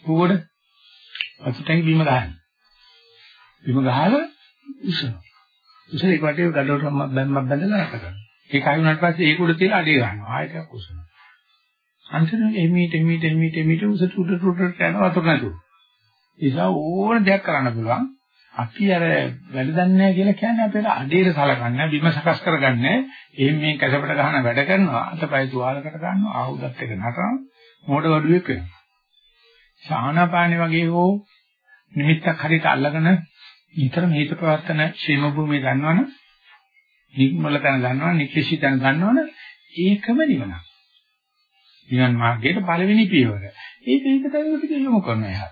පුවඩ වතුර ටැංකිය බිම ගහන්නේ. බිම ගහලා උස්සනවා. උස්සන එක වටේ ගඩොල් බැම්මක් බැඳලා නැත කරනවා. ඒක ආයෙ උනාට පස්සේ ඒක උඩ තියලා අඩේ ගන්නවා. ආයෙත් උස්සනවා. අන්තිමට එමීට එමීට එමීට එමීට උසට උඩට උඩට යනවා වතුර නැතුව. ඒසා ඕන දෙයක් කරන්න පුළුවන්. අපි අර වැඩ දන්නේ නැහැ කියලා කියන්නේ අපේ අඩේට සලකන්නේ බිම සකස් කරගන්නේ එහෙන් මේ කැසපට ගහන වැඩ කරනවා අතපය තුවාලකට ගන්නවා ආහුදත් එක නටනවා මොඩ වඩුවෙක් වෙනවා. ශානාපානේ වගේ හෝ නිමිත්තක් හරියට අල්ලගෙන නිතරම හේතු ප්‍රවර්තන ക്ഷേම භූමිය ගන්නවනම් නික්මල තැන ගන්නවනම් නික්ලිෂි තැන ගන්නවනම් ඒකම නිවනක්. නිවන් මාර්ගයේ පළවෙනි පියවර. ඒක ඒක තමයි යොමු කරනවා එහා.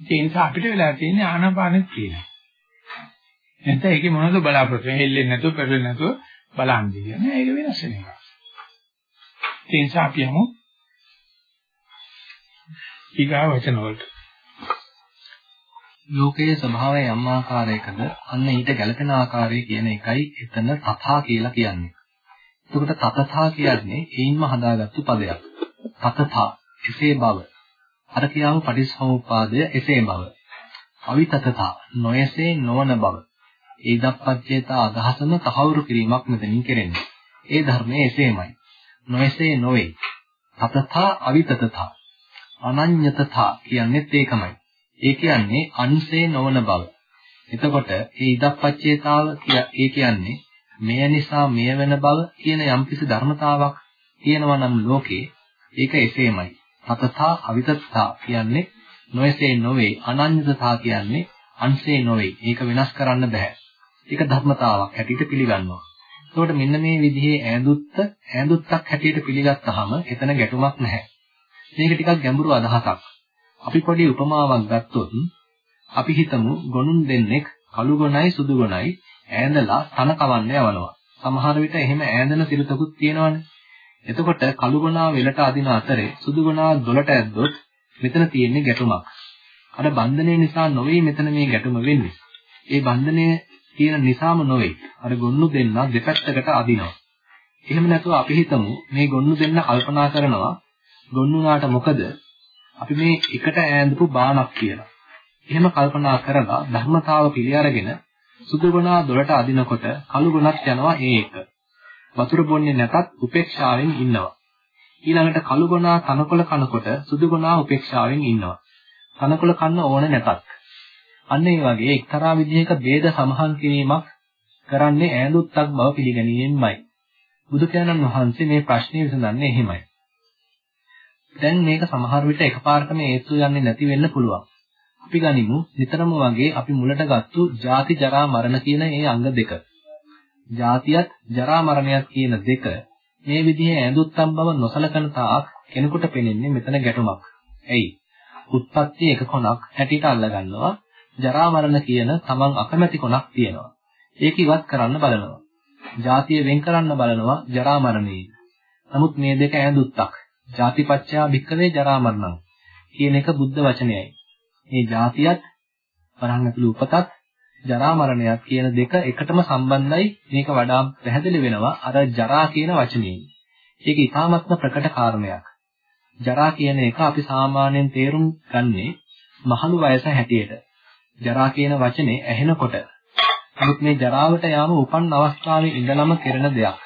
ඒ නිසා අපිට වෙලා තියෙන්නේ ආනාපානෙත් කියනවා නැත්නම් ඒකේ මොනවද බලාපොරොත්තු වෙන්නේ හෙල්ලෙන්නේ නැතුව පෙරෙන්නේ නැතුව බලන්නේ කියන්නේ ඒක වෙනස් වෙන එක. ඒ නිසා අපි යමු ඊගා වචන වලට. ලෝකයේ ස්වභාවය යම් ආකාරයකද අන්න ඊට ගැළපෙන ආකාරය කියන එකයි එතන තථා කියලා කියන්නේ. එතකොට තතථා කියන්නේ ඒින්ම හදාගත්තු පදයක්. තතථා එසේ බව. අර කියාවු පටිච්චසමුප්පාදය එසේ බව. අවිතතතා නොයසේ නොවන බව. ඒ දප්පච්චේතා අදහසම තහවුරු කිරීමක් මෙතනින් කෙරෙන්නේ. ඒ ධර්මයේ එසේමයි. නොයසේ නොවේ. තතතා අවිතතතා. අනඤ්‍යතතා කියන්නේත් ඒකමයි. ඒ කියන්නේ අන්සේ නොවන බව. එතකොට ඒ ඉදප්පච්චේතාව ඒ කියන්නේ මෙය නිසා මෙය වෙන බව කියන යම්කිසි ධර්මතාවක් තියෙනවා නම් ලෝකේ ඒක එසේමයි. තතතා අවිතතතා කියන්නේ නොයසේ නොවේ අනඤ්‍යතතා කියන්නේ අන්සේ නොවේ. ඒක වෙනස් කරන්න බෑ. ඒක ධර්මතාවක් හැටියට පිළිගන්නවා. එතකොට මෙන්න මේ විදිහේ ඈඳුත්ත ඈඳුත්තක් හැටියට පිළිගත්තාම එතන ගැටුමක් නැහැ. මේක ටිකක් ගැඹුරු අදහසක්. අපි පොඩි උපමාවක් ගත්තොත් අපි හිතමු ගොනුන් දෙන්නෙක් කළු ගොනයි සුදු ගොනයි ඈඳලා තන කවන්න යවනවා. සමහර විට එහෙම ඈඳන සිරුතකුත් තියෙනවනේ. එතකොට කළු ගොනා වෙලට අදින අතරේ සුදු ගොනා දොලට ඇද්දොත් මෙතන තියෙන්නේ ගැටුමක්. අර බන්ධනය නිසා නොවේ මෙතන මේ ගැටුම වෙන්නේ. ඒ බන්ධනය තියෙන නිසාම නොවේ. අර ගොන්නු දෙන්න දෙපැත්තකට අදිනවා. එහෙම නැතුව අපි හිතමු මේ ගොන්නු දෙන්න කල්පනා කරනවා ගොන්නුනාට මොකද අපි මේ එකට ඈඳපු බාණක් කියලා. එහෙම කල්පනා කරලා ධර්මතාව පිළි අරගෙන සුදු ගුණා දොරට අදිනකොට කළු ගුණත් යනවා ඒ එක. වතුර බොන්නේ නැතත් උපේක්ෂාවෙන් ඉන්නවා. ඊළඟට කළු ගුණා තනකොළ කනකොට සුදු ගුණා උපේක්ෂාවෙන් ඉන්නවා. තනකොළ කන්න ඕන නැතත් අන්න ඒ වගේ එක්තරා විදිහක ભેද සමහන් කිරීමක් කරන්නේ ඈඳුත්තක් බව පිළිගැනීමෙන්මයි. බුදු පියාණන් වහන්සේ මේ ප්‍රශ්නේ විසඳන්නේ එහෙමයි. දැන් මේක සමහර විට එකපාරටම ඒත්තු යන්නේ නැති වෙන්න පුළුවන්. අපි ගනිමු නිතරම වගේ අපි මුලට ගත්තු ජාති ජරා මරණ කියන මේ අංග දෙක. ජාතියත් ජරා මරණයත් කියන දෙක මේ විදිහේ ඈඳුත්තම් බව නොසලකන තාක් කෙනෙකුට පෙනෙන්නේ මෙතන ගැටුමක්. එයි. උත්පත්ති එක කොනක් හැටියට අල්ල ගන්නවා ජරා මරණ කියන තමන් අකමැති කොනක් තියෙනවා. ඒක ඉවත් කරන්න බලනවා. ජාතිය වෙන් කරන්න බලනවා ජරා මරණේ. නමුත් මේ දෙක ඈඳුත්තක්. ජාතිපච්චයා භික්කවේ ජරා මරණං කියන එක බුද්ධ වචනයයි. මේ ජාතියත් වරහන් ඇතුළු උපතත් ජරා මරණයත් කියන දෙක එකටම සම්බන්ධයි මේක වඩා පැහැදිලි වෙනවා අර ජරා කියන වචනයෙන්. ඒක ඉතාමත්ම ප්‍රකට කාරණයක්. ජරා කියන එක අපි සාමාන්‍යයෙන් තේරුම් ගන්නේ මහලු වයස හැටියට. ජරා කියන වචනේ ඇහෙනකොට නමුත් මේ ජරාවට යාම උපන් අවස්ථාවේ ඉඳලම කෙරෙන දෙයක්.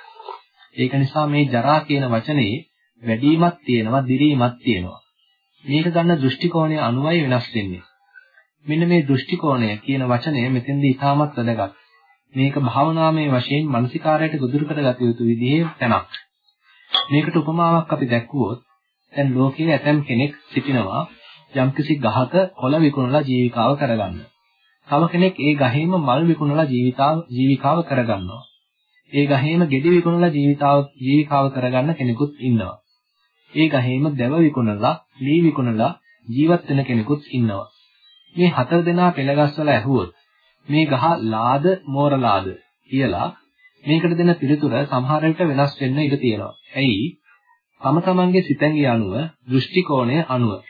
ඒක නිසා මේ ජරා කියන වචනේ වැඩිමක් තියෙනවා, දිරීමක් තියෙනවා. මේක ගන්න දෘෂ්ටි කෝණය අනුවයි වෙනස් වෙන්නේ. මෙන්න මේ දෘෂ්ටි කෝණය කියන වචනය මෙතෙන්දී ඉතාමත් වැදගත්. මේක භාවනාමය වශයෙන් මානසිකාරයට ගොදුරු කරගත යුතු විදිහේ තැනක්. මේකට උපමාවක් අපි දැක්වුවොත් දැන් ලෝකයේ ඇතම් කෙනෙක් සිටිනවා යම්කිසි ගහක කොළ විකුණලා ජීවිකාව කරගන්න. තව කෙනෙක් ඒ ගහේම මල් විකුණලා ජීවිතාව ජීවිකාව කරගන්නවා. ඒ ගහේම ගෙඩි විකුණලා ජීවිතාව ජීවිකාව කරගන්න කෙනෙකුත් ඉන්නවා. ඒ ගහේම දැව විකුණලා, ලී විකුණලා ජීවත් වෙන කෙනෙකුත් ඉන්නවා. මේ හතර දෙනා පෙළගස්වල ඇහුවොත් මේ ගහ ලාද මෝරලාද කියලා මේකට දෙන පිළිතුර සමහර විට වෙනස් වෙන්න ඉඩ තියෙනවා. ඇයි? තම තමන්ගේ සිතැඟි අනුව, දෘෂ්ටි කෝණය අනුව.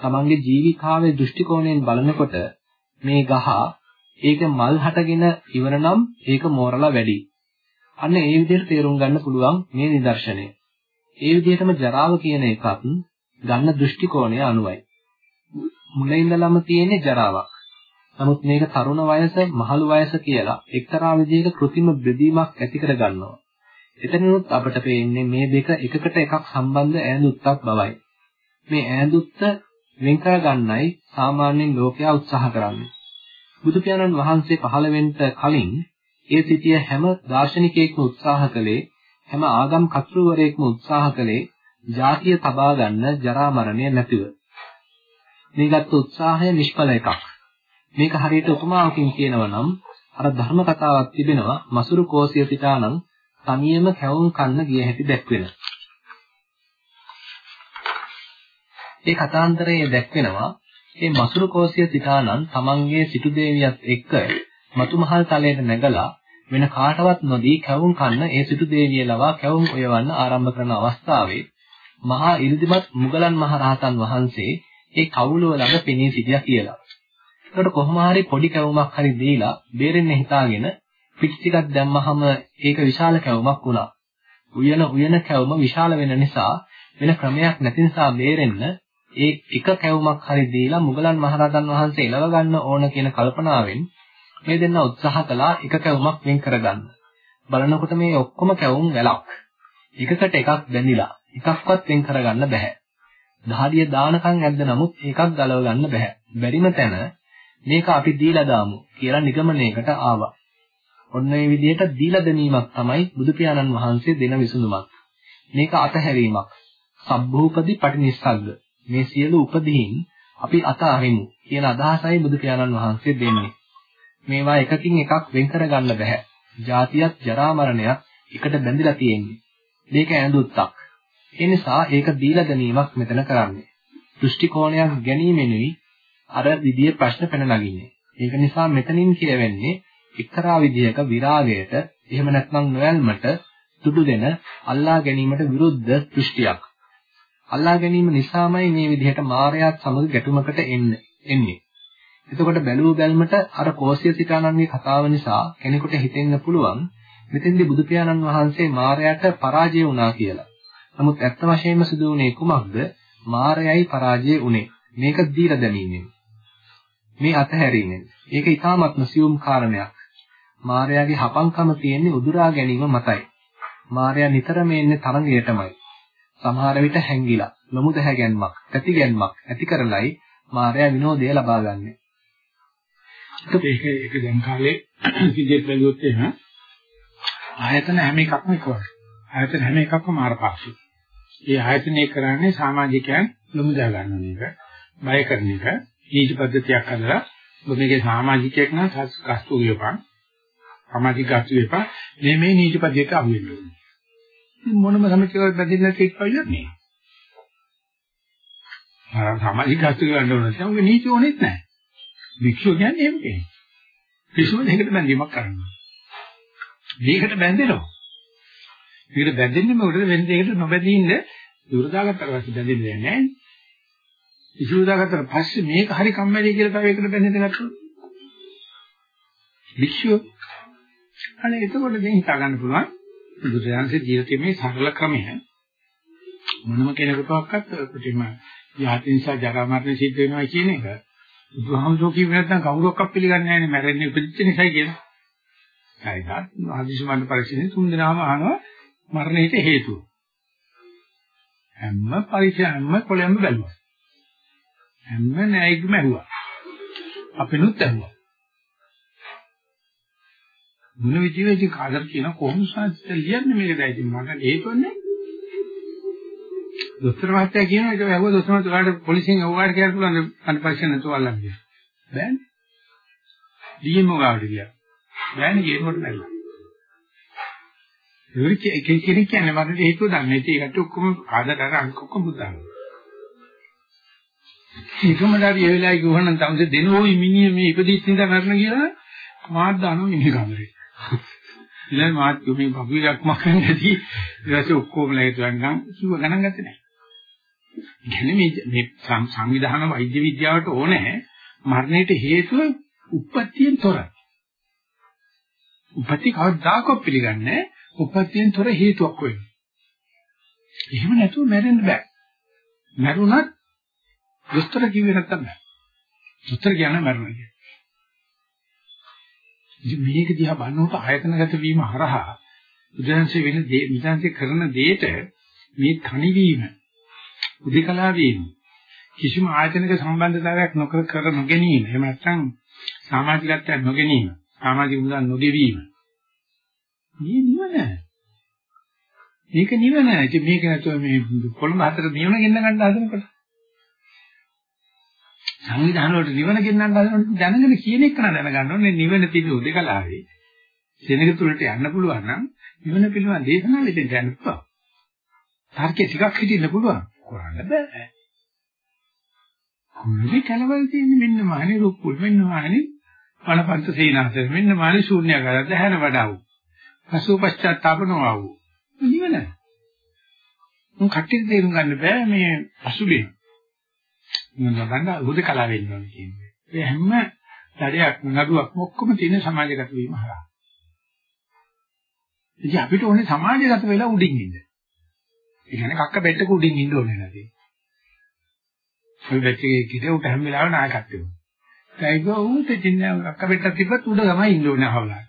තමන්ගේ ජීවිකාවේ දෘෂ්ටි කෝණයෙන් බලනකොට මේ ගහ ඒක මල් හටගෙන ඉවර නම් ඒක මෝරලා වැඩි. අන්න ඒ විදිහට තේරුම් ගන්න පුළුවන් මේ නිදර්ශනය. ඒ විදිහටම ජරාව කියන එකත් ගන්න දෘෂ්ටි කෝණය අනුවයි. මුලින් ඉඳලම තියෙන්නේ ජරාවක්. නමුත් මේක තරුණ වයස, මහලු වයස කියලා එක්තරා විදිහක કૃතිම බෙදීමක් ඇති කර ගන්නවා. එතනිනුත් අපට පේන්නේ මේ දෙක එකකට එකක් සම්බන්ධ ඈඳුත්තක් බවයි. මේ ඈඳුත්ත වෙන් කර ගන්නයි සාමාන්‍යයෙන් ලෝකයා උත්සාහ කරන්නේ. බුදු පියාණන් වහන්සේ පහළ වෙන්න කලින් ඒ සිටිය හැම දාර්ශනිකයෙක්ම උත්සාහ කළේ හැම ආගම් කතුරුවරයෙක්ම උත්සාහ කළේ ජාතිය තබා ගන්න ජරා මරණය නැතිව. මේකට උත්සාහය නිෂ්ඵල එකක්. මේක හරියට උපමාවකින් කියනවා නම් අර ධර්ම කතාවක් තිබෙනවා මසුරු කෝසිය සිතානම් තනියම කැවුම් කන්න ගිය හැටි දැක්වෙන. ඒ කතාන්තරයේ දැක්වෙනවා මේ මසුරු කෝසිය සිතානම් තමන්ගේ සිටු දේවියත් එක්ක මතුමහල් තලයට නැගලා වෙන කාටවත් නොදී කැවුම් කන්න ඒ සිටු දේවිය ලවා කැවුම් උයවන්න ආරම්භ කරන අවස්ථාවේ මහා ඉරිදිමත් මුගලන් මහරහතන් වහන්සේ ඒ කවුලුව ළඟ පෙනී සිටියා කියලා. ඒකට කොහොම හරි පොඩි කැවුමක් හරි දීලා බේරෙන්න හිතාගෙන පිටි ටිකක් දැම්මහම ඒක විශාල කැවුමක් වුණා. උයන උයන කැවුම විශාල වෙන නිසා වෙන ක්‍රමයක් නැති නිසා බේරෙන්න ඒ එක කැවුමක් හරි දීලා මුගලන් මහරහතන් වහන්සේ එලව ගන්න ඕන කියන කල්පනාවෙන් මේ දෙන්න උත්සාහ කළා එක කැවුමක් වෙන් කරගන්න. බලනකොට මේ ඔක්කොම කැවුම් වැලක්. එකකට එකක් බැඳිලා එකක්වත් වෙන් කරගන්න බෑ. දහඩිය දානකම් ඇද්ද නමුත් ඒකක් ගලව ගන්න බෑ. බැරිම තැන මේක අපි දීලා දාමු කියලා නිගමනයකට ආවා. ඔන්න ඒ විදිහට දීලා දැමීමක් තමයි බුදු පියාණන් වහන්සේ දෙන විසඳුමක්. මේක අතහැරීමක්. සබ්බූපදි පටිනිස්සග්ග. මේ සියලු උපදීන් අපි අතහරිමු කියන අදහසයි බුදු පියාණන් වහන්සේ දෙන්නේ. මේවා එකකින් එකක් වෙන් කරගන්න බෑ. ජාතියත් ජරා මරණයත් එකට බැඳිලා තියෙන්නේ. මේක ඇඳුත්තක්. ඒ නිසා ඒක දීලා ගැනීමක් මෙතන කරන්නේ. දෘෂ්ටි කෝණයක් ගැනීමෙනුයි අර විදියේ ප්‍රශ්න පැන නගින්නේ. ඒක නිසා මෙතනින් කියවෙන්නේ එක්තරා විදියක විරාගයට එහෙම නැත්නම් නොයල්මට තුඩු දෙන අල්ලා ගැනීමට විරුද්ධ දෘෂ්ටියක්. අල්ලා ගැනීම නිසාමයි මේ විදිහට මායයත් සමග ගැටුමකට එන්නේ. එතකොට බැලුව බැල්මට අර කෝසිය සිතානන්ගේ කතාව නිසා කෙනෙකුට හිතෙන්න පුළුවන් මෙතෙන්දී බුදු පියාණන් වහන්සේ මායයට පරාජය වුණා කියලා. නමුත් ඇත්ත වශයෙන්ම සිදු වුණේ කුමක්ද? මායයයි පරාජය වුණේ. මේක දීලා දැමීමෙන්. මේ අතහැරීමෙන්. ඒක ඊටාත්ම සියුම් කාරණයක්. මායයාගේ හපංකම තියෙන්නේ උදුරා ගැනීම මතයි. මායයා නිතරම එන්නේ තරංගයටමයි. සමහර විට හැංගිලා, ලොමුද හැගැන්මක්, ඇතිගැන්මක් ඇති කරලයි මායයා විනෝදය ලබා ගන්නෙ. ඒක ඒක දැන් කාලේ විදිහට බැලුවොත් එහෙම ආයතන හැම එකක්ම එක වගේ. ආයතන හැම එකක්ම මාරපාක්ෂි. ඒ ආයතනය කරන්නේ සමාජිකයන් ලොමුදා ගන්න එක, බය කරන එක, නීති පද්ධතියක් හදලා ඔබ මේකේ සමාජිකයෙක් නම් කස්තු වියපන් සමාජික කස්තු වියපන් මේ මේ නීති පද්ධතියට අහු වෙන්න ඕනේ. මොනම සමිතියකට බැඳෙන්නේ නැති එක්කවියක් නේ. ආ සමාජික කස්තු ගන්න ඕන නැත්නම් උගේ නීති ඕනෙත් නැහැ. වික්ෂුව කියන්නේ එහෙම කෙනෙක්. වික්ෂුව දෙකට බැඳීමක් කරනවා. මේකට බැඳෙනවා. මේකට බැඳෙන්නේ මොකටද වෙන දෙයකට නොබැඳී ඉන්න දුරදාගත්තට පස්සේ බැඳෙන්නේ නැහැ. ඉසුදාගත්තට පස්සේ මේක හරි කම්මැලි කියලා තව එකකට බැඳෙන්න ගත්තොත් වික්ෂුව අනේ එතකොට දැන් හිතා ගන්න පුළුවන් බුදුරජාණන්සේ ජීවිතයේ මේ සරල ක්‍රමය මොනම කෙනෙකුටවත් ප්‍රතිම යහති නිසා ජරා මරණ සිද්ධ වෙනවා කියන එක බුදුහාමුදුරුවෝ කියව නැත්නම් කවුරක්වත් පිළිගන්නේ නැහැ නේ මැරෙන්නේ උපදිච්ච නිසායි කියලා. හරිද? ආදිසුමන්න පරිශ්‍රයේ තුන් දෙනාම අහනවා මරණයට හේතුව. හැම පරිශ්‍රයක්ම කොළඹ බැලුවා. හැම නෑයික්ම ඇහුවා. අපිනුත් ඇහුවා. මොන විදිහේ ඉතින් කාදර කියන කොහොමද සංස්ත ලියන්නේ මේක දැයි ඉතින් මට හේතුවන්නේ. දොස්තර මහත්තයා කියනවා ඒක ඇහුවා දොස්තර මහත්තයාට පොලිසියෙන් ඇහුවාට කියලා පුළුවන් අන්න පරීක්ෂණ නැතුව අල්ලන්න කියලා. බෑනේ. ඩීඑම්ஓ ගාවට ගියා. බෑනේ ගේනකොට බැලුවා. ඒක කෙනෙක් කියන්නේ මට හේතුව දන්නේ නැති ඒකට ඔක්කොම ආදර අර අංක ඔක්කොම බුද්ධාගම. ඒකම ඩාවි ඒ වෙලාවේ කිව්වනම් තමයි දෙනෝ මිනිහ මේ ඉපදිච්ච ඉඳන් මරණ කියලා මාත් දානවා මිනිහ කමරේ. ඉතින් මාත් මේ බබුලක් මකන්නදී ඊට පස්සේ ඔක්කොම ලැයිතුවන්නම් කිව්ව ගණන් ගත්තේ නැහැ. කියන්නේ මේ මේ සංවිධාන වෛද්‍ය විද්‍යාවට ඕනේ මරණයට හේතුව උප්පත්තියෙන් තොරයි. උපත්ති කවදාකවත් පිළිගන්නේ උපත්තියෙන් තොර හේතුවක් වෙන්නේ. එහෙම නැතුව මැරෙන්න බෑ. මැරුණත් දොස්තර කිව්වේ නැත්තම් බෑ. දොස්තර කියන්නේ මැරුණා කියන්නේ. ඉතින් මේක දිහා බලනකොට ආයතනගත වීම හරහා උදයන්සේ වෙන දේ මිදන්සේ කරන දෙයට මේ තනිවීම උදිකලා වීම කිසිම ආයතනික සම්බන්ධතාවයක් නොකර කර නොගැනීම එහෙම නැත්නම් සමාජිකත්වයක් නොගැනීම සමාජික මුදල් නොගෙවීම මේ නිවන. මේක නිවන. ඉතින් මේක නැතුව මේ කොළඹ හතර නිවන ගෙන්න ගන්න හදනකොට සංවිධාන වලට නිවන ගෙන්නන්න හදනකොට දැනගෙන කියන එක නා දැනගන්න ඕනේ. නිවන තියෙන උදකලාවේ සෙනග තුලට යන්න පුළුවන් නම් නිවන පිළිබඳ දේශනාවෙන් දැනන්න පුළුවන්. තර්කේ ටිකක් හිටින්න පුළුවන්. කරන්න බෑ. කොහොමද කලවල් තියෙන්නේ? මෙන්න මානේ රුක්කුල් මෙන්න මානේ වනපන්ත සීනාසන මෙන්න මානේ ශූන්‍යකාර දහන වඩාවු. පසු පශ්චාත්තාප නොවවු නිවන. උන් කට්ටිය තේරුම් ගන්න බෑ මේ පසුබිම මම ගන්න හුදකලා වෙන්න ඕනේ කියන්නේ ඒ හැම දඩයක් නඩුවක් ඔක්කොම තියෙන සමාජගත වීම හරහා ඉතින් අපිට ඕනේ සමාජගත වෙලා උඩින් ඉන්න ඒ කියන්නේ කක්ක බෙඩක උඩින් ඉන්න ඕනේ නැති ඔය වැච්චේ කිඩේ උට හැම වෙලාවෙම නායකත්වය. ඒකෝ ඌට තින්න අක්ක බෙට්ටක් තිබ්බත් උඩ ගමයි ඉන්න ඕනේ අහවලා.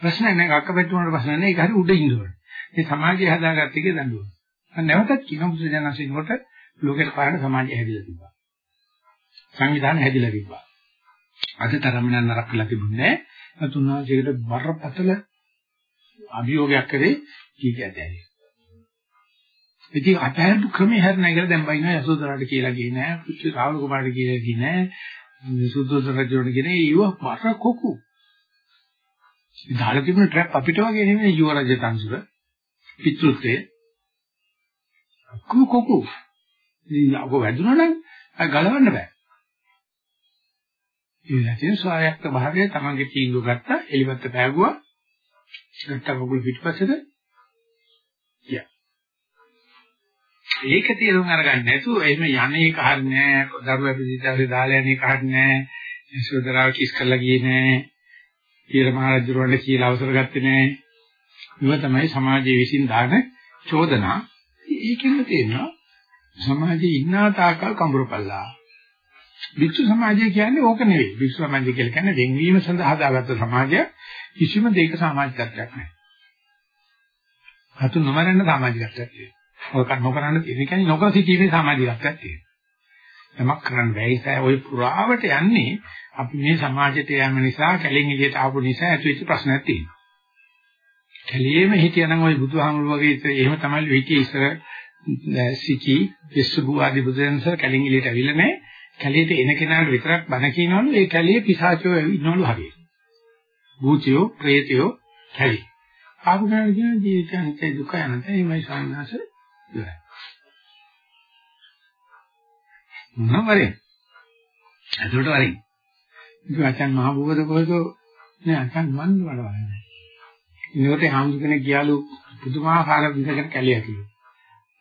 ප්‍රශ්න නැහැ අක්ක බෙට්ට උනට ප්‍රශ්න නැහැ ඒක හරි උඩ ඉන්න ඕනේ. මේ සමාජය හදාගත්ත එකේ දඬුවම. මම නැවතත් කියන බුදුසජනසිනකොට ලෝකෙට පාරන සමාජය හැදිලා තිබ්බා. සංවිධාන හැදිලා තිබ්බා. අද තරම් නරක වෙලා තිබුණේ නැහැ. තුන්වහන්සේකට බරපතල අභියෝගයක් කරේ කීකැදැයි. ඉතින් අතහැරපු ක්‍රමේ හැරෙනා කියලා දැන් බයිනවා යසෝදරාට කියලා ගියේ නෑ පුච්චි රාහුල කුමාරට කියලා ගියේ නෑ සුද්ධෝදන රජුන්ට කියන්නේ ඊව බර කොකු දාලා තිබුණ ට්‍රැප් අපිට වගේ නෙමෙයි යුව රජ තන්සුර පිටෘත්වේ කොකු කොකු ඉතින් අග වැදුනා නම් ගලවන්න බෑ. ඒ නැතිව ස්වායක්ත භාගයේ තමන්ගේ තීන්දුව ගත්තා එලිපත්ත පෑගුවා. ශ්‍රද්ධා කකුල පිටපස්සට ගියා. ඒක තේරුම් අරගන්න නැතුව එහෙම යන්නේ එක හරිනේ දරුවා පිළිදාවේ දාලා යන්නේ එක හරිනේ යශෝදරාව කිස් කරලා ගියේ නෑ. ඊර මහරජුරවන්ට කියලා අවසර ගත්තේ නෑ. මේව තමයි සමාජයේ විසින් දාන චෝදනා. ඒකෙන් තේරෙනවා සමාජයේ ඉන්නා තාකල් කඹරපල්ලා වික්ෂු සමාජය කියන්නේ ඕක නෙවෙයි වික්ෂු සමාජය කියලා කියන්නේ වෙන්වීම සඳහා හදාගත්ත සමාජය කිසිම දෙයක සමාජිකත්වයක් නැහැ හතු නොමරන්න සමාජිකත්වයක් තියෙනවා ඔක නොකරන්න තියෙන කියන්නේ නොකර සිටීමේ සමාජිකත්වයක් තියෙනවා. යමක් කරන්න බැයි සෑ ওই පුරාවට යන්නේ අපි මේ සමාජයට යෑම නිසා කැලෙන් එළියට ආපු නිසා ඇතිවෙච්ච ප්‍රශ්නයක් තියෙනවා. කැලේම හිටියනම් ওই බුදුහාමුදුරු වගේ එහෙම තමයි හිටියේ ඉස්සර සිකි විසුබු ආදී බුදුන්සර් කැලෙන් එළියට අවිල නැහැ. කැලේට එන කෙනාට විතරක් බණ කියනවලු ඒ කැලේ පිසාචෝ ඉන්නවලු හරියට. භූතයෝ, ප්‍රේතයෝ කැලේ. ආපු කෙනාට කියන ජීවිතය අනිත්‍ය දුක අනන්තයි මේ සාමාන්‍යස ඉවරයි. මොන වරේ? ඇතුළට වරේ. ඉතින් අචන් මහ බෝධ කොහෙද නේ අචන් මන් වලවන්නේ. ඉන්නකොට හාමුදුර කෙනෙක් ගියාලු පුදුමාකාර විදිහකට කැලිය ඇතුළේ.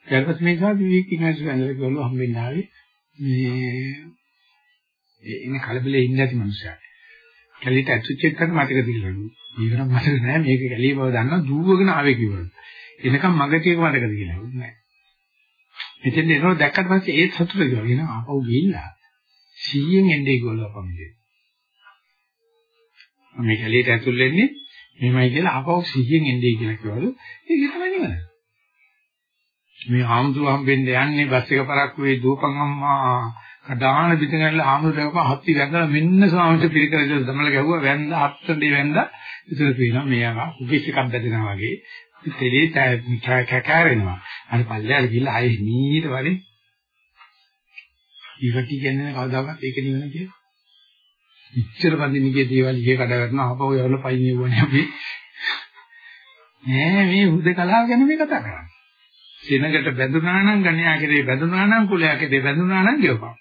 ඊට පස්සේ මේ සා විවේක ඉන්නසු ඇඳලා ගිහලු හම්බෙන්න ආවේ මේ ඉන්නේ කලබලේ ඉන්නේ නැති මිනිස්සයා. කැලියට ඇතුච්ච එක්කත් මතක තියලලු. ඊගොල්ලෝ මතක නෑ මේක කැලිය බව දන්නවා දුවගෙන ආවේ කිව්වලු. එනකම් මගට එක මතකද කියලා. නෑ. මෙතෙන් එනවා දැක්කට පස්සේ ඒත් සතුට ගියා. එනවා ආපහු ගිහිල්ලා 100න් එන්නේ ඒගොල්ලෝ අපමිදේ. මේ කැලියට ඇතුල් වෙන්නේ මෙහෙමයි කියලා ආපහු 100න් එන්නේ කියලා කිව්වලු. ඒක තමයි නිවන. මේ ආම්තු හම්බෙන්න යන්නේ බස් එක පරක් වේ දූපන් අම්මා කඩාන පිටකල්ල ආම්තුරක හත්ති වැඳලා මෙන්න ස්වාමීන් පිළිකර ඉඳලා තමල ගැහුවා වැඳ හත්තේ වැඳ ඉතින් පේනවා මෙයා උගිස් එකක් බැදෙනවා වගේ තෙලේ කැකෑරෙනවා. අර පල්ලෙහාට ගිහලා ආයේ නීට වරේ. ඊකට කියන්නේ කවදාකවත් ඒක නෙවෙයි කියලා. ඉච්ඡර බඳින්නගේ දේවල් ඉහි කඩ ගන්නවා අපව යවල පයින් යවන්නේ අපි. නෑ මේ හුදකලාව ගැන මේ කතා කරන්නේ. සෙනගට බැඳුනා නම් ගණ්‍යා කෙරේ බැඳුනා නම් කුලයා කෙරේ බැඳුනා නම් ගෙවපන්.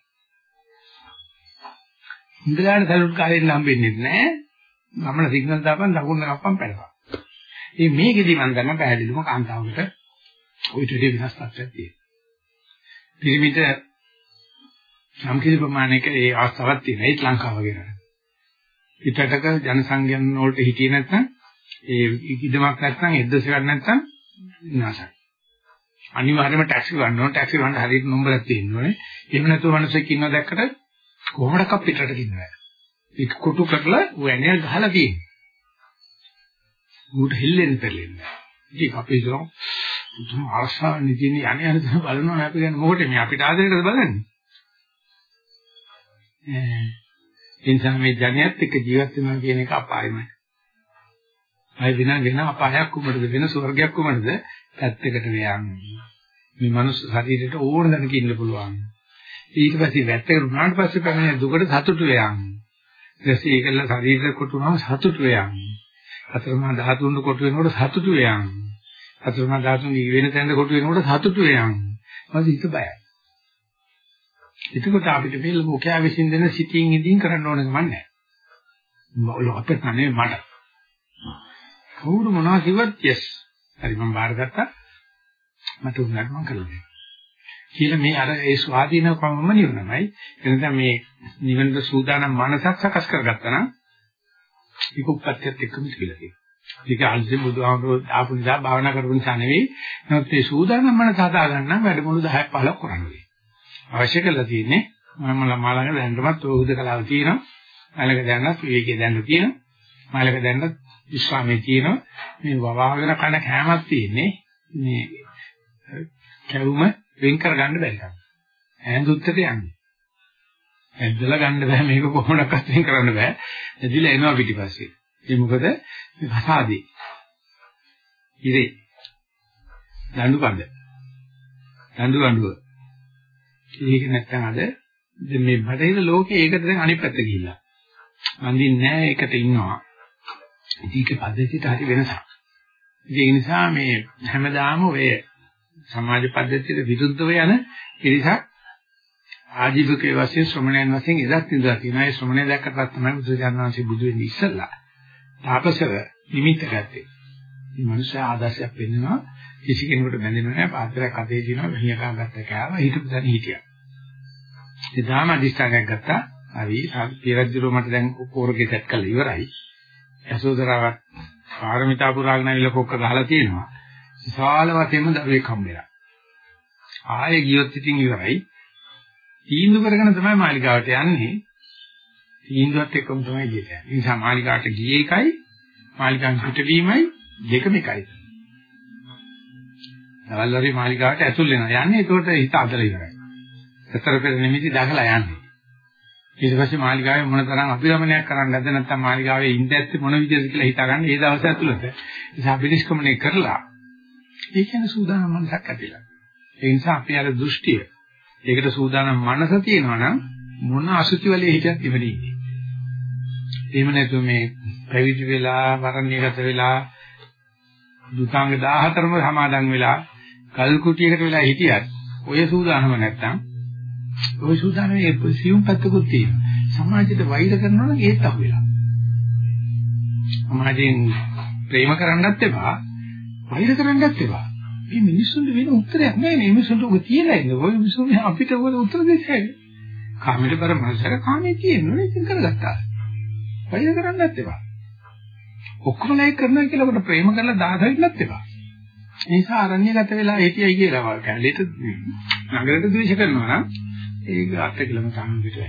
ඉන්ද්‍රයන් සලුට් කාලෙන් හම්බෙන්නේ නැහැ. ගමන සිග්නල් දාපන් දකුණ කප්පන් පැනපන්. මේ මේකෙදි මම ගන්න පැහැදිලිවම කාන්තාවකට ওই දෙකේ වෙනස් තත්ත්වයක් තියෙනවා. පිරිමිට සම්කිලි ප්‍රමාණයක ඒ අවස්ථාවක් තියෙනවා ඒත් ලංකාව ගැන. පිටටක ජනසංඛ්‍යාන වලට හිටියේ නැත්නම් ඒ ඉදමක් නැත්නම් එද්දසයක් නැත්නම් විනාශයි. අනිවාර්යයෙන්ම ටැක්සි ගන්න ඕන ටැක්සි ගන්න හරියට නම්බරයක් තියෙන්න ඕනේ. එහෙම නැතුව මිනිස්සෙක් ඉන්නව දැක්කට කොහොමඩක් පිටට ගින්නවද? ඒක කුටු කරලා වෙන්නේ ගහලා තියෙන්නේ. ඌට හෙල්ලෙන්න දෙන්නේ. ඉතින් අපි හිතනවා මුතුම අරසාව නිදින්නේ යන්නේ යන දේ බලනවා අපි කියන්නේ මොකටද මේ අපිට ආදරයටද බලන්නේ? ඒ නිසා මේ ජනියත් එක්ක ජීවත් වෙනවා කියන එක අපායමයි. අය විනා වෙන අපායක් කුමටද වෙන ස්වර්ගයක් කුමටද පැත්තකට වයන්. මේ මනුස්ස ශරීරයට ඕන දැනක ඉන්න පුළුවන්. ඊට පස්සේ වැත්තකට උනාට පස්සේ පැමිණෙන දුකට සතුටු වයන්. ඊටසේ ඒකල ශරීරයට කොටුනම සතුටු වයන්. අතරමා ධාතුන් කොටු වෙනකොට සතුටු වයන්. අතරමා ධාතුන් වෙන තැනක කොටු වෙනකොට සතුටු වයන්. ඊට හිත බයයි. එතකොට අපිට මේ ලෝකයා විසින් දෙන සිතින් ඉදින් කරන්න ඕන ගමන් නැහැ. අපිට නෙමෙයි මට. කවුරු මොනවා කිව්වත් yes. හරි මම බාරගත්තා. මට උනත් මම කරලා කියලා මේ අර ඒ ස්වාධීනකමම නිවනමයි. එනනම් මේ නිවනට සූදානම් මනසක් සකස් කරගත්තා නම් ඒක උපත්යත් එක්කම කියලා කියනවා. ඒක අල්සේ බුදුහාමුදුරුවෝ ආපු නිසා භාවනා කරපු නිසා නෙවෙයි. නමුත් මේ සූදානම් මනස හදා ගන්න වැඩමුළු 10ක් 15ක් කරන්නේ. අවශ්‍ය කරලා තියෙන්නේ මම ළමාලඟ දැනටමත් ඔය උදකලාව තියෙනවා. මලක දැනනත් විවේකයේ දැනන තියෙනවා. මලක දැනනත් විශ්වාමයේ තියෙනවා. මේ වවාගෙන කන කෑමක් තියෙන්නේ මේ කැවුම වෙන් කරගන්න බැරි කම. ඈඳුත්තට යන්නේ. ඇද්දලා ගන්න බෑ මේක කොහොමඩක්වත් වෙන් කරන්න බෑ. ඇදිලා එනවා පිටිපස්සේ. ඒ මොකද මේ කසාදේ. ඉරේ. දඬු කඳ. දඬු අඬුව. ඒක නැත්තම් අද මේ බටහිර ලෝකේ ඒකට දැන් අනිත් පැත්ත ගිහිල්ලා. අඳින්නේ නැහැ ඒකට ඉන්නවා. ඒක පද්ධතියට හරි වෙනසක්. ඒ නිසා මේ හැමදාම ඔය සමාජ පද්ධතියට විරුද්ධව යන ඉරිසක් ආජීවකයේ වශයෙන් ශ්‍රමණයන් වශයෙන් එදත් ඉඳලා තියෙනවා. ඒ ශ්‍රමණය දැක්කට තමයි බුදුරජාණන් වහන්සේ බුදු වෙන්නේ ඉස්සෙල්ලා. තාපසව නිමිත්ත ගත්තේ. මේ මනුෂ්‍ය ආදර්ශයක් පෙන්වනවා. කිසි කෙනෙකුට බැඳෙන්නේ නැහැ. පාත්‍රයක් අතේ දිනනවා. මෙහියකා ගත්ත කෑව හිටපු තැන හිටියා. එදාම අදිස්ථානයක් ගත්තා. හරි පියරජ්ජුරුව මට දැන් කෝරකේ සෙට් කරලා ඉවරයි. යසෝදරාවක් පාරමිතා පුරාගෙන ආවිල කොක්ක ගහලා තියෙනවා. විශාල වශයෙන්ම දරුවෙක් හම්බෙලා. ආයෙ ගියොත් ඉතින් ඉවරයි. තීන්දුව කරගෙන තමයි මාලිගාවට යන්නේ. තීන්දුවත් එක්කම තමයි ගියේ. ඒ නිසා මාලිගාවට ගියේ එකයි මාලිගාවෙන් පිටවීමයි දෙකම එකයි. දවල්වරේ මාලිගාවට ඇතුල් වෙනවා. යන්නේ ඒකට හිත අදලා ඉවරයි. සතර පෙර නිමිති දකලා යන්නේ. ඊට පස්සේ මාලිගාවේ මොන තරම් අභිරමණයක් කරන්න නැද්ද නැත්නම් මාලිගාවේ ඉඳ ඇත්තේ මොන විදිහද කියලා හිතාගන්න ඒ දවස් ඇතුළත. නිසා අභිනිෂ්ක්‍මණය කරලා ඒ කියන්නේ සූදානම් මනසක් ඇතිලා. ඒ නිසා අපි අර දෘෂ්ටිය ඒකට සූදානම් මනස තියෙනවා නම් මොන අසුචි වලේ හිටියත් ඉවරයි. එහෙම නැතු මේ පැවිදි වෙලා වරණ්‍යගත වෙලා දුතාංග 14ම සමාදන් වෙලා කල් කුටියකට වෙලා හිටියත් ඔය සූදානම නැත්තම් ඔය සූදානමේ සියුම් පැත්තකුත් තියෙනවා. සමාජයට වෛර කරනවා නම් ඒත් අහු වෙලා. සමාජයෙන් ප්‍රේම කරන්නත් එපා, වෛර කරන්නත් එපා. මේ මිනිස්සුන්ට වෙන උත්තරයක් නෑ නේ. මිනිස්සුන්ට ඔක තියලා ඉන්නේ. ඔය මිනිස්සුන් අපිට ඔය උත්තර දෙන්නේ. කාමයට බර මනසට කාමයේ තියෙනවා. ඉතින් කරගත්තා. වෛර කරන්නත් එපා. ඔක්කොම ලයික් කරනවා කියලා කොට ප්‍රේම කරලා දාසෙන්නත් එපා. ඒ නිසා අරණ්‍යගත වෙලා හිටියයි කියලා කැලේට නගරයට ද්වේෂ කරනවා නම් ඒක අට කිලෝමීටර් අනුන් පිටයි.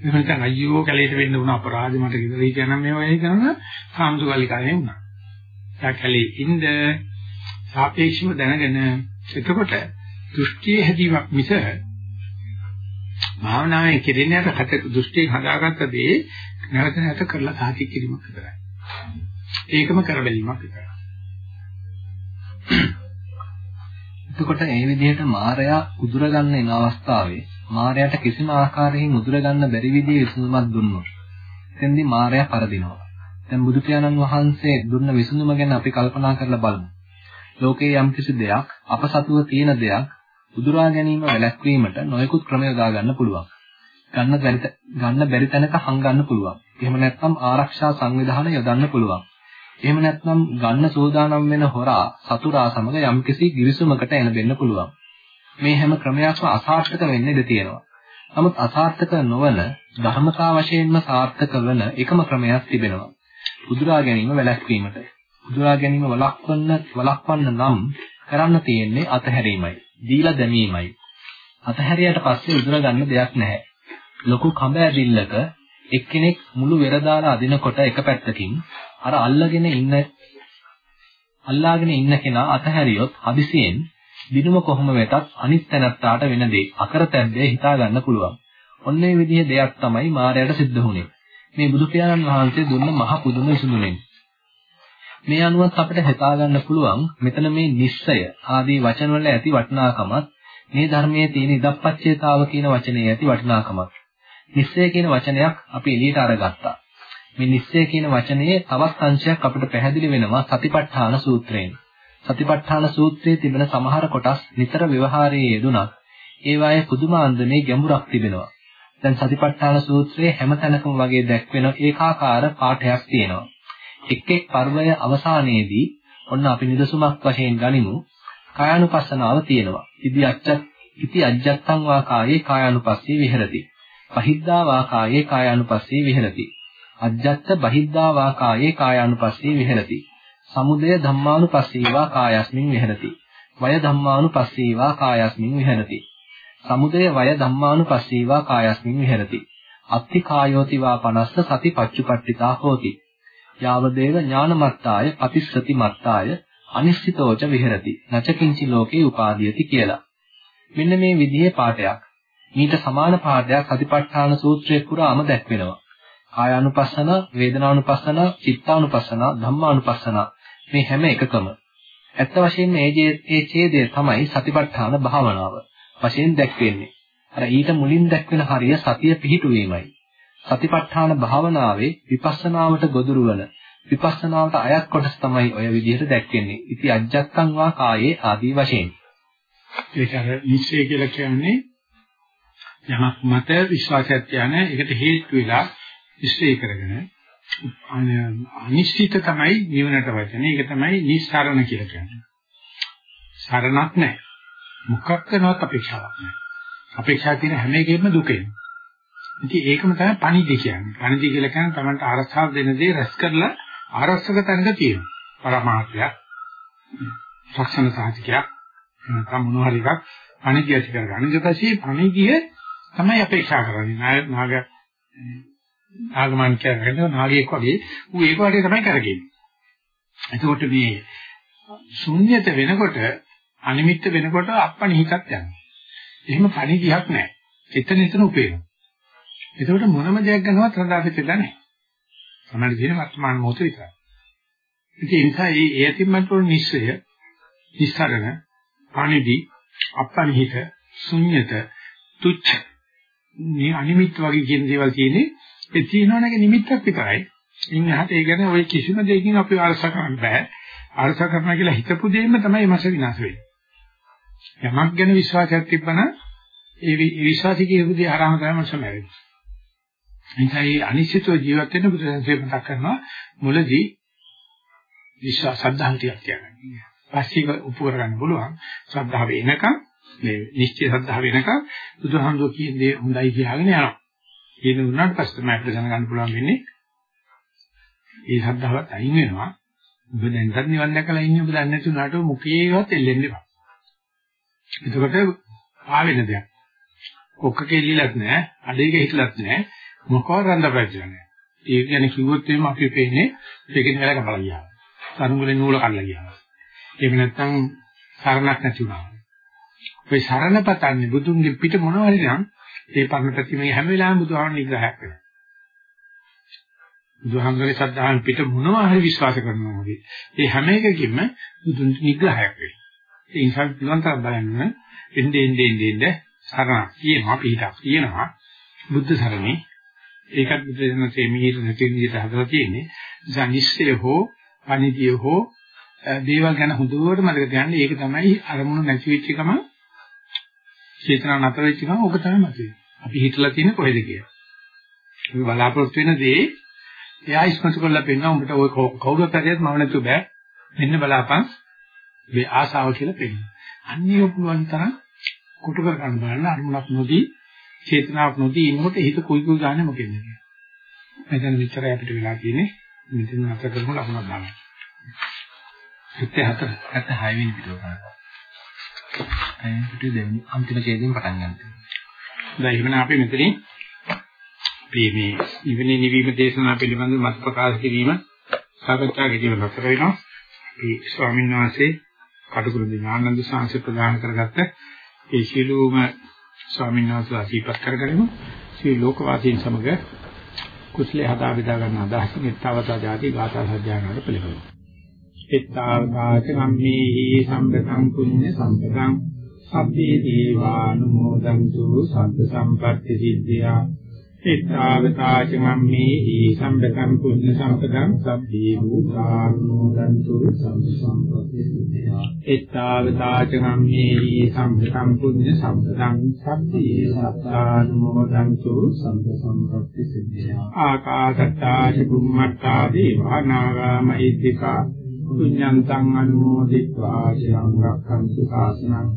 එහෙම නැත්නම් අයියෝ කැලේට වෙන්න උන අපරාධ මට ගෙදර හිටියනම් මේ වගේ කරන සාම්සුගල්ලිකාවේ වුණා. ඒ කැලේ ඉඳ සාපේක්ෂව දැනගෙන එතකොට දෘෂ්ටි හැදීමක් මිස භාවනාවේ කෙරෙන්නේ අර හත දෘෂ්ටි හදාගත්ත දේ නැවත නැවත කරලා සාතික් කිරීමක් විතරයි. ඒකම කරබැලීමක් විතරයි. එතකොට ඒ විදිහට මායя උදුර ගන්න එන අවස්ථාවේ මායයට කිසිම ආකාරයකින් උදුර ගන්න බැරි විදිහේ විසඳුමක් දුන්නොත් එතෙන්දී මායя පරදිනවා. දැන් බුදු පියාණන් වහන්සේ දුන්න විසඳුම ගැන අපි කල්පනා කරලා බලමු. ලෝකේ යම්කිසි දෙයක් අප සතුව තියෙන දෙයක් උදුරා ගැනීම වැළැක්වීමට නොයෙකුත් ක්‍රම යොදා ගන්න පුළුවන්. ගන්න බැරි ගන්න බැරි තැනක හංගන්න පුළුවන්. එහෙම නැත්නම් ආරක්ෂා සංවිධාන යොදන්න පුළුවන්. එහෙම නැත්නම් ගන්න සූදානම් වෙන හොරා සතුරා සමග යම්කිසි ගිවිසුමකට එළඹෙන්න පුළුවන්. මේ හැම ක්‍රමයක්ම අසාර්ථක වෙන්න ඉඩ තියෙනවා. නමුත් අසාර්ථක නොවන ධර්මතා වශයෙන්ම සාර්ථක වන එකම ක්‍රමයක් තිබෙනවා. උදුරා ගැනීම වැළැක්වීමට. උදුරා ගැනීම වළක්වන්න වළක්වන්න නම් කරන්න තියෙන්නේ අතහැරීමයි. දීලා දැමීමයි. අතහැරියට පස්සේ උදුර ගන්න දෙයක් නැහැ. ලොකු කඹ ඇදිල්ලක එක්කෙනෙක් මුළු වෙර දාලා අදිනකොට එක පැත්තකින් අර අල්ලගෙන ඉන්න අල්ලාගෙන ඉන්න කෙනා අතහැරියොත් හදිසියෙන් දිනුම කොහොම වෙතත් අනිත් තැනත්තාට වෙන දේ අකරතැබ්බේ හිතා ගන්න පුළුවන්. ඔන්න ඒ විදිහේ දෙයක් තමයි මායයට සිද්ධ වුනේ. මේ බුදු පියාණන් වහන්සේ දුන්න මහ පුදුම විසඳුමෙන්. මේ අනුවත් අපිට හිතා ගන්න පුළුවන් මෙතන මේ නිස්සය ආදී වචන වල ඇති වටිනාකමත් මේ ධර්මයේ තියෙන ඉදප්පච්චේතාව කියන වචනේ ඇති වටිනාකමත්. නිස්සය කියන වචනයක් අපි එළියට අරගත්තා. මේ නිස්සය කියන වචනේ තවත් අංශයක් අපිට පැහැදිලි වෙනවා සතිපට්ඨාන සූත්‍රයෙන්. සතිපට්ඨාන සූත්‍රයේ තිබෙන සමහර කොටස් නිතර ව්‍යවහාරයේ යෙදුණත් ඒවායේ පුදුමාන්දමේ ගැඹුරක් තිබෙනවා. දැන් සතිපට්ඨාන සූත්‍රයේ හැම තැනකම වගේ දැක්වෙන ඒකාකාර පාඨයක් තියෙනවා. එක් එක් පර්වය අවසානයේදී ඔන්න අපි නිදසුමක් වශයෙන් ගනිමු. කායानुපස්සනාව තියෙනවා. ඉදි අච්ච ඉති අජ්ජත්තං වා කායේ කායानुපස්සී විහෙරති. බහිද්ධා වා කායේ කායानुපස්සී විහෙරති. අජ්ජත්ත බහිද්ධා වා කායේ කායानुපස්සී විහෙරති. සමුදය ධම්මානුපස්සීවා කායස්මින් විහෙරති. වය ධම්මානුපස්සීවා කායස්මින් විහෙරති. සමුදය වය ධම්මානුපස්සීවා කායස්මින් විහෙරති. අත්ති කායෝති වා පනස්ස සති පච්චුපට්ඨිතා හෝති. යාවදේව ඥානමත්තාය අතිස්සති මත්තාය අනිශ්චිතෝච විහෙරති. නචකින්චි ලෝකේ උපාදීයති කියලා. මෙන්න මේ විදිහේ පාඩයක්. මීට සමාන පාඩයක් සතිපට්ඨාන සූත්‍රයේ පුරාම දැක්වෙනවා. කායානුපස්සන, වේදනානුපස්සන, චිත්තානුපස්සන, ධම්මානුපස්සන මේ හැම එකකම ඇත්ත වශයෙන්ම මේ ඒ ඡේදය තමයි සතිපට්ඨාන භාවනාව වශයෙන් දැක්වෙන්නේ. අර ඊට මුලින් දැක්වෙන හරිය සතිය පිහිටුවීමයි. සතිපට්ඨාන භාවනාවේ විපස්සනාවට ගොදුරු වන විපස්සනාවට අයත් කොටස තමයි ඔය විදිහට දැක්වෙන්නේ. ඉති අජ්ජත්තං වා කායේ ආදී වශයෙන්. ඒක අර නිශ්චය කියලා කියන්නේ යමක් මත විශ්වාසයක් තියන එකට හේතු වෙලා ඉස්සේ කරගෙන අනිශ්චිත තමයි නිවනට වචනේ. ඒක තමයි නිස්සරණ කියලා කියන්නේ. සරණක් නැහැ. මොකක් කරනවත් අපේක්ෂාවක් නැහැ. අපේක්ෂා තියෙන හැම එකෙම දුකෙන්. ඉතින් ඒකම තමයි පණිදි කියන්නේ. පණිදි කියලා කියන්නේ Tamanට ආරක්ෂාව දෙන දේ රැස් කරලා ආරක්ෂක තැනක තියෙනවා. පරමාර්ථයක්. සක්ෂණ සාහිතිකයක්. නැත්නම් මොනවා හරි එකක් පණිදිය ඇති කරගන්න. ඊට පස්සේ පණිදිය තමයි අපේක්ෂා කරන්නේ. නාග ආගමන් කියන්නේ නාගයෙක් වගේ ඌ ඒක වගේ තමයි කරගන්නේ. එතකොට මේ ශුන්්‍යත වෙනකොට අනිමිත්ත වෙනකොට අපණිහිතක් යනවා. එහෙම පණිවිඩයක් නැහැ. එතන එතන උපේනවා. එතකොට මොනම දෙයක් ගැනවත් රඳාපිට නැහැ. තමයි කියන වර්තමාන මොහොත විතරයි. ඉතින් ඒ නිසා මේ ඒ අතින් මට උන නිශ්චය, නිස්සරණ, පණිදි, අපණිහිත, ශුන්්‍යත, තුච්ඡ මේ අනිමිත් වගේ කියන දේවල් තියෙන්නේ ඒ තියෙනවනේ නිමිත්තක් විතරයි. ඉන්න හත ඒ ගැන ওই කිසිම දෙයකින් අපි අරස කරන්න බෑ. අරස කරනවා කියලා හිතපු දෙයක්ම තමයි මාස විනාශ වෙන්නේ. යමක් ගැන විශ්වාසයක් තිබ්බනම් ඒ විශ්වාසික ඉරුදී ආරාම තමයි මාස මැරෙන්නේ. එනිසා මේ අනිශ්චිතව ජීවත් වෙන්න බුදුසසුනේ මතක් කරනවා මුලදී විශ්වාස සද්ධාන්තියක් කියන්නේ. පස්සේ උපු කරගන්න පුළුවන්. ශ්‍රද්ධාව එනකම් මේ නිශ්චය ශ්‍රද්ධාව වෙනකම් බුදුහාමුදුරුවෝ කියන දේ හොඳයි කියලාගෙන යනවා. කියන උනාට පස්සේ තමයි අපිට දැනගන්න පුළුවන් වෙන්නේ ඒ ශ්‍රද්ධාවත් අයින් වෙනවා. ඔබ දැන්වත් නිවන් දැකලා ඉන්නේ ඔබ දන්නේ නැති උනාට මුඛයේවත් එල්ලෙන්න එපා. එතකොට ආවෙන දෙයක්. කොක්ක කෙල්ලිලත් නැහැ, අඩේක හිටලත් නැහැ, මොකවත් රඳපැද්දලා නැහැ. ඒ කියන්නේ කිව්වොත් එimhe අපි පේන්නේ දෙකෙන් වැලක බලලා ගියා. සරුංගලේ නූල කඩලා ගියා. එහෙම නැත්නම් සරණක් නැති වුණා. ඔය සරණ පතන්නේ බුදුන්ගේ පිට මොනවා හරි නම් ඒ පරණ ප්‍රතිමේ හැම වෙලාවෙම බුදුහාමර නිග්‍රහයක් වෙනවා. බුදුහාමරගේ ශ්‍රද්ධාවෙන් පිට මොනවා හරි විශ්වාස කරනවා වගේ. ඒ හැම එකකින්ම බුදුන් නිග්‍රහයක් වෙනවා. ඒ නිසා පිළිවන්තර බලන්න එන්නේ එන්නේ එන්නේ සරණ කියනවා පිටක් කියනවා බුද්ධ සරණේ ඒකත් බුදුසසුනේ මිහිර නැති විදිහට හදලා තියෙන්නේ. නිසා නිශ්චය හෝ අනිත්‍ය හෝ දේවල් ගැන හොඳට මතක තියාගන්න. ඒක තමයි අරමුණු නැති වෙච්ච එකම චේතනාව නතර වෙච්ච එකම ඕක තමයි මතුවේ. අපි හිතලා තියෙන කොහෙද කියලා. අපි බලාපොරොත්තු වෙන දේ එයා ඉස්මතු කරලා පෙන්නන උඹට ඔය කවුරුත් හරියට මම නැතුව බෑ. මෙන්න බලාපන්. මේ ආසාව කියලා පෙන්නන. අන්නේ පුළුවන් තරම් කුටු කර ගන්න බලන්න අරමුණක් නොදී චේතනාවක් නොදී ඉන්නකොට හිත කුයි කුයි ගන්න මොකෙන්ද කියලා. මෙතන විතරයි අපිට වෙලා තියෙන්නේ. මෙතන අත කරමු ලකුණක් දාන්න. 74 76 වෙනි පිටුව ගන්න. ඒ පිටුව දෙවෙනි අන්තිම ඡේදයෙන් පටන් ගන්න. දැන් එහෙනම් අපි මෙතනින් අපි මේ ඉවෙනි නිවීම දේශනා පිළිබඳව මත ප්‍රකාශ කිරීම සාකච්ඡා කිරීම නතර වෙනවා. අපි ස්වාමීන් වහන්සේ කටුකුරු ඥානන්ද සාංශ ප්‍රදාන කරගත්ත ඒ ශීලෝම ස්වාමීන් වහන්සේ අසීපත් කරගනිමු. ශ්‍රී ලෝකවාසීන් සමග කුසලයේ හදා බෙදා ගන්න අදහසින් ඊතාවතා ಜಾති ගාථා සජ්ජායනාවට පිළිගමු. ඊතාවතාච කම්මේහි සම්පතං පුඤ්ඤ සම්පතං සබ්බේ දීවානුමෝදන්තු සබ්බ සම්පත්ති සිද්ධියා ඊතාවතාච කම්මේහි සම්පතං පුඤ්ඤ සම්පතං සබ්බේ භූතානුමෝදන්තු සබ්බ සම්පත්ති සිද්ධියා ඊතාවතාච කම්මේහි සම්පතං පුඤ්ඤ සම්පතං සබ්බේ සත්තානුමෝදන්තු සබ්බ සම්පත්ති සිද්ධියා ආකාශත්තා චුම්මත්තා දීවානාගා මහිද්దికා පුඤ්ඤන්තං අනුමෝදිत्वा චිරං රක්ඛන්තු ශාසනං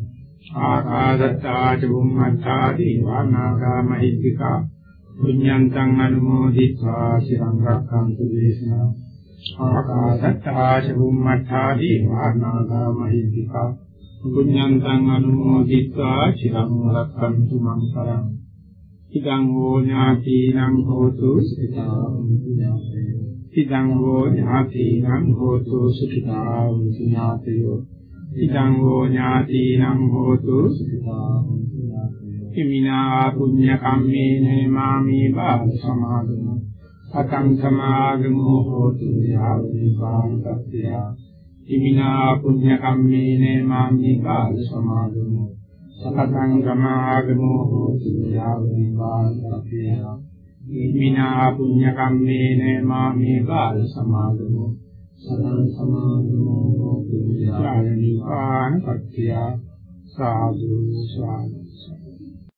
ආකාශත්තා ච බුම්මත්තා දීවානාගා මහිද්దికා පුඤ්ඤන්තං අනුමෝදිत्वा චිරං රක්ඛන්තු දේශනං. ආකාශත්තා ච බුම්මත්තා දීවානාගා මහිද්దికා පුඤ්ඤන්තං අනුමෝදිत्वा චිරං රක්ඛන්තු මං පරං ඉදං ඕ ඥාතිනං හෝතු සිතාං ඥාතේ ඉදං හෝ ඥාතිනං හෝතු සුඛිතා ඥාතයෝ. ඉදං හෝ ඥාතිනං හෝතු ඉමිනා පුඤ්ඤ කම්මේන මාමි බාල සමාගමු. අතං සමාගමෝ හෝතු යාව දීපාංකත්‍ය ඉමිනා පුඤ්ඤ කම්මේන මාමි බාල සමාගමු. සකතං සමාගමෝ හෝතු යාව දීපාංකත්‍ය ඉමිනා පුඤ්ඤ කම්මේන මාමේ බාල සමාගමෝ සතං සමාගමෝ හෝතු යාව දීපාංකත්‍ය සාදු. සාදු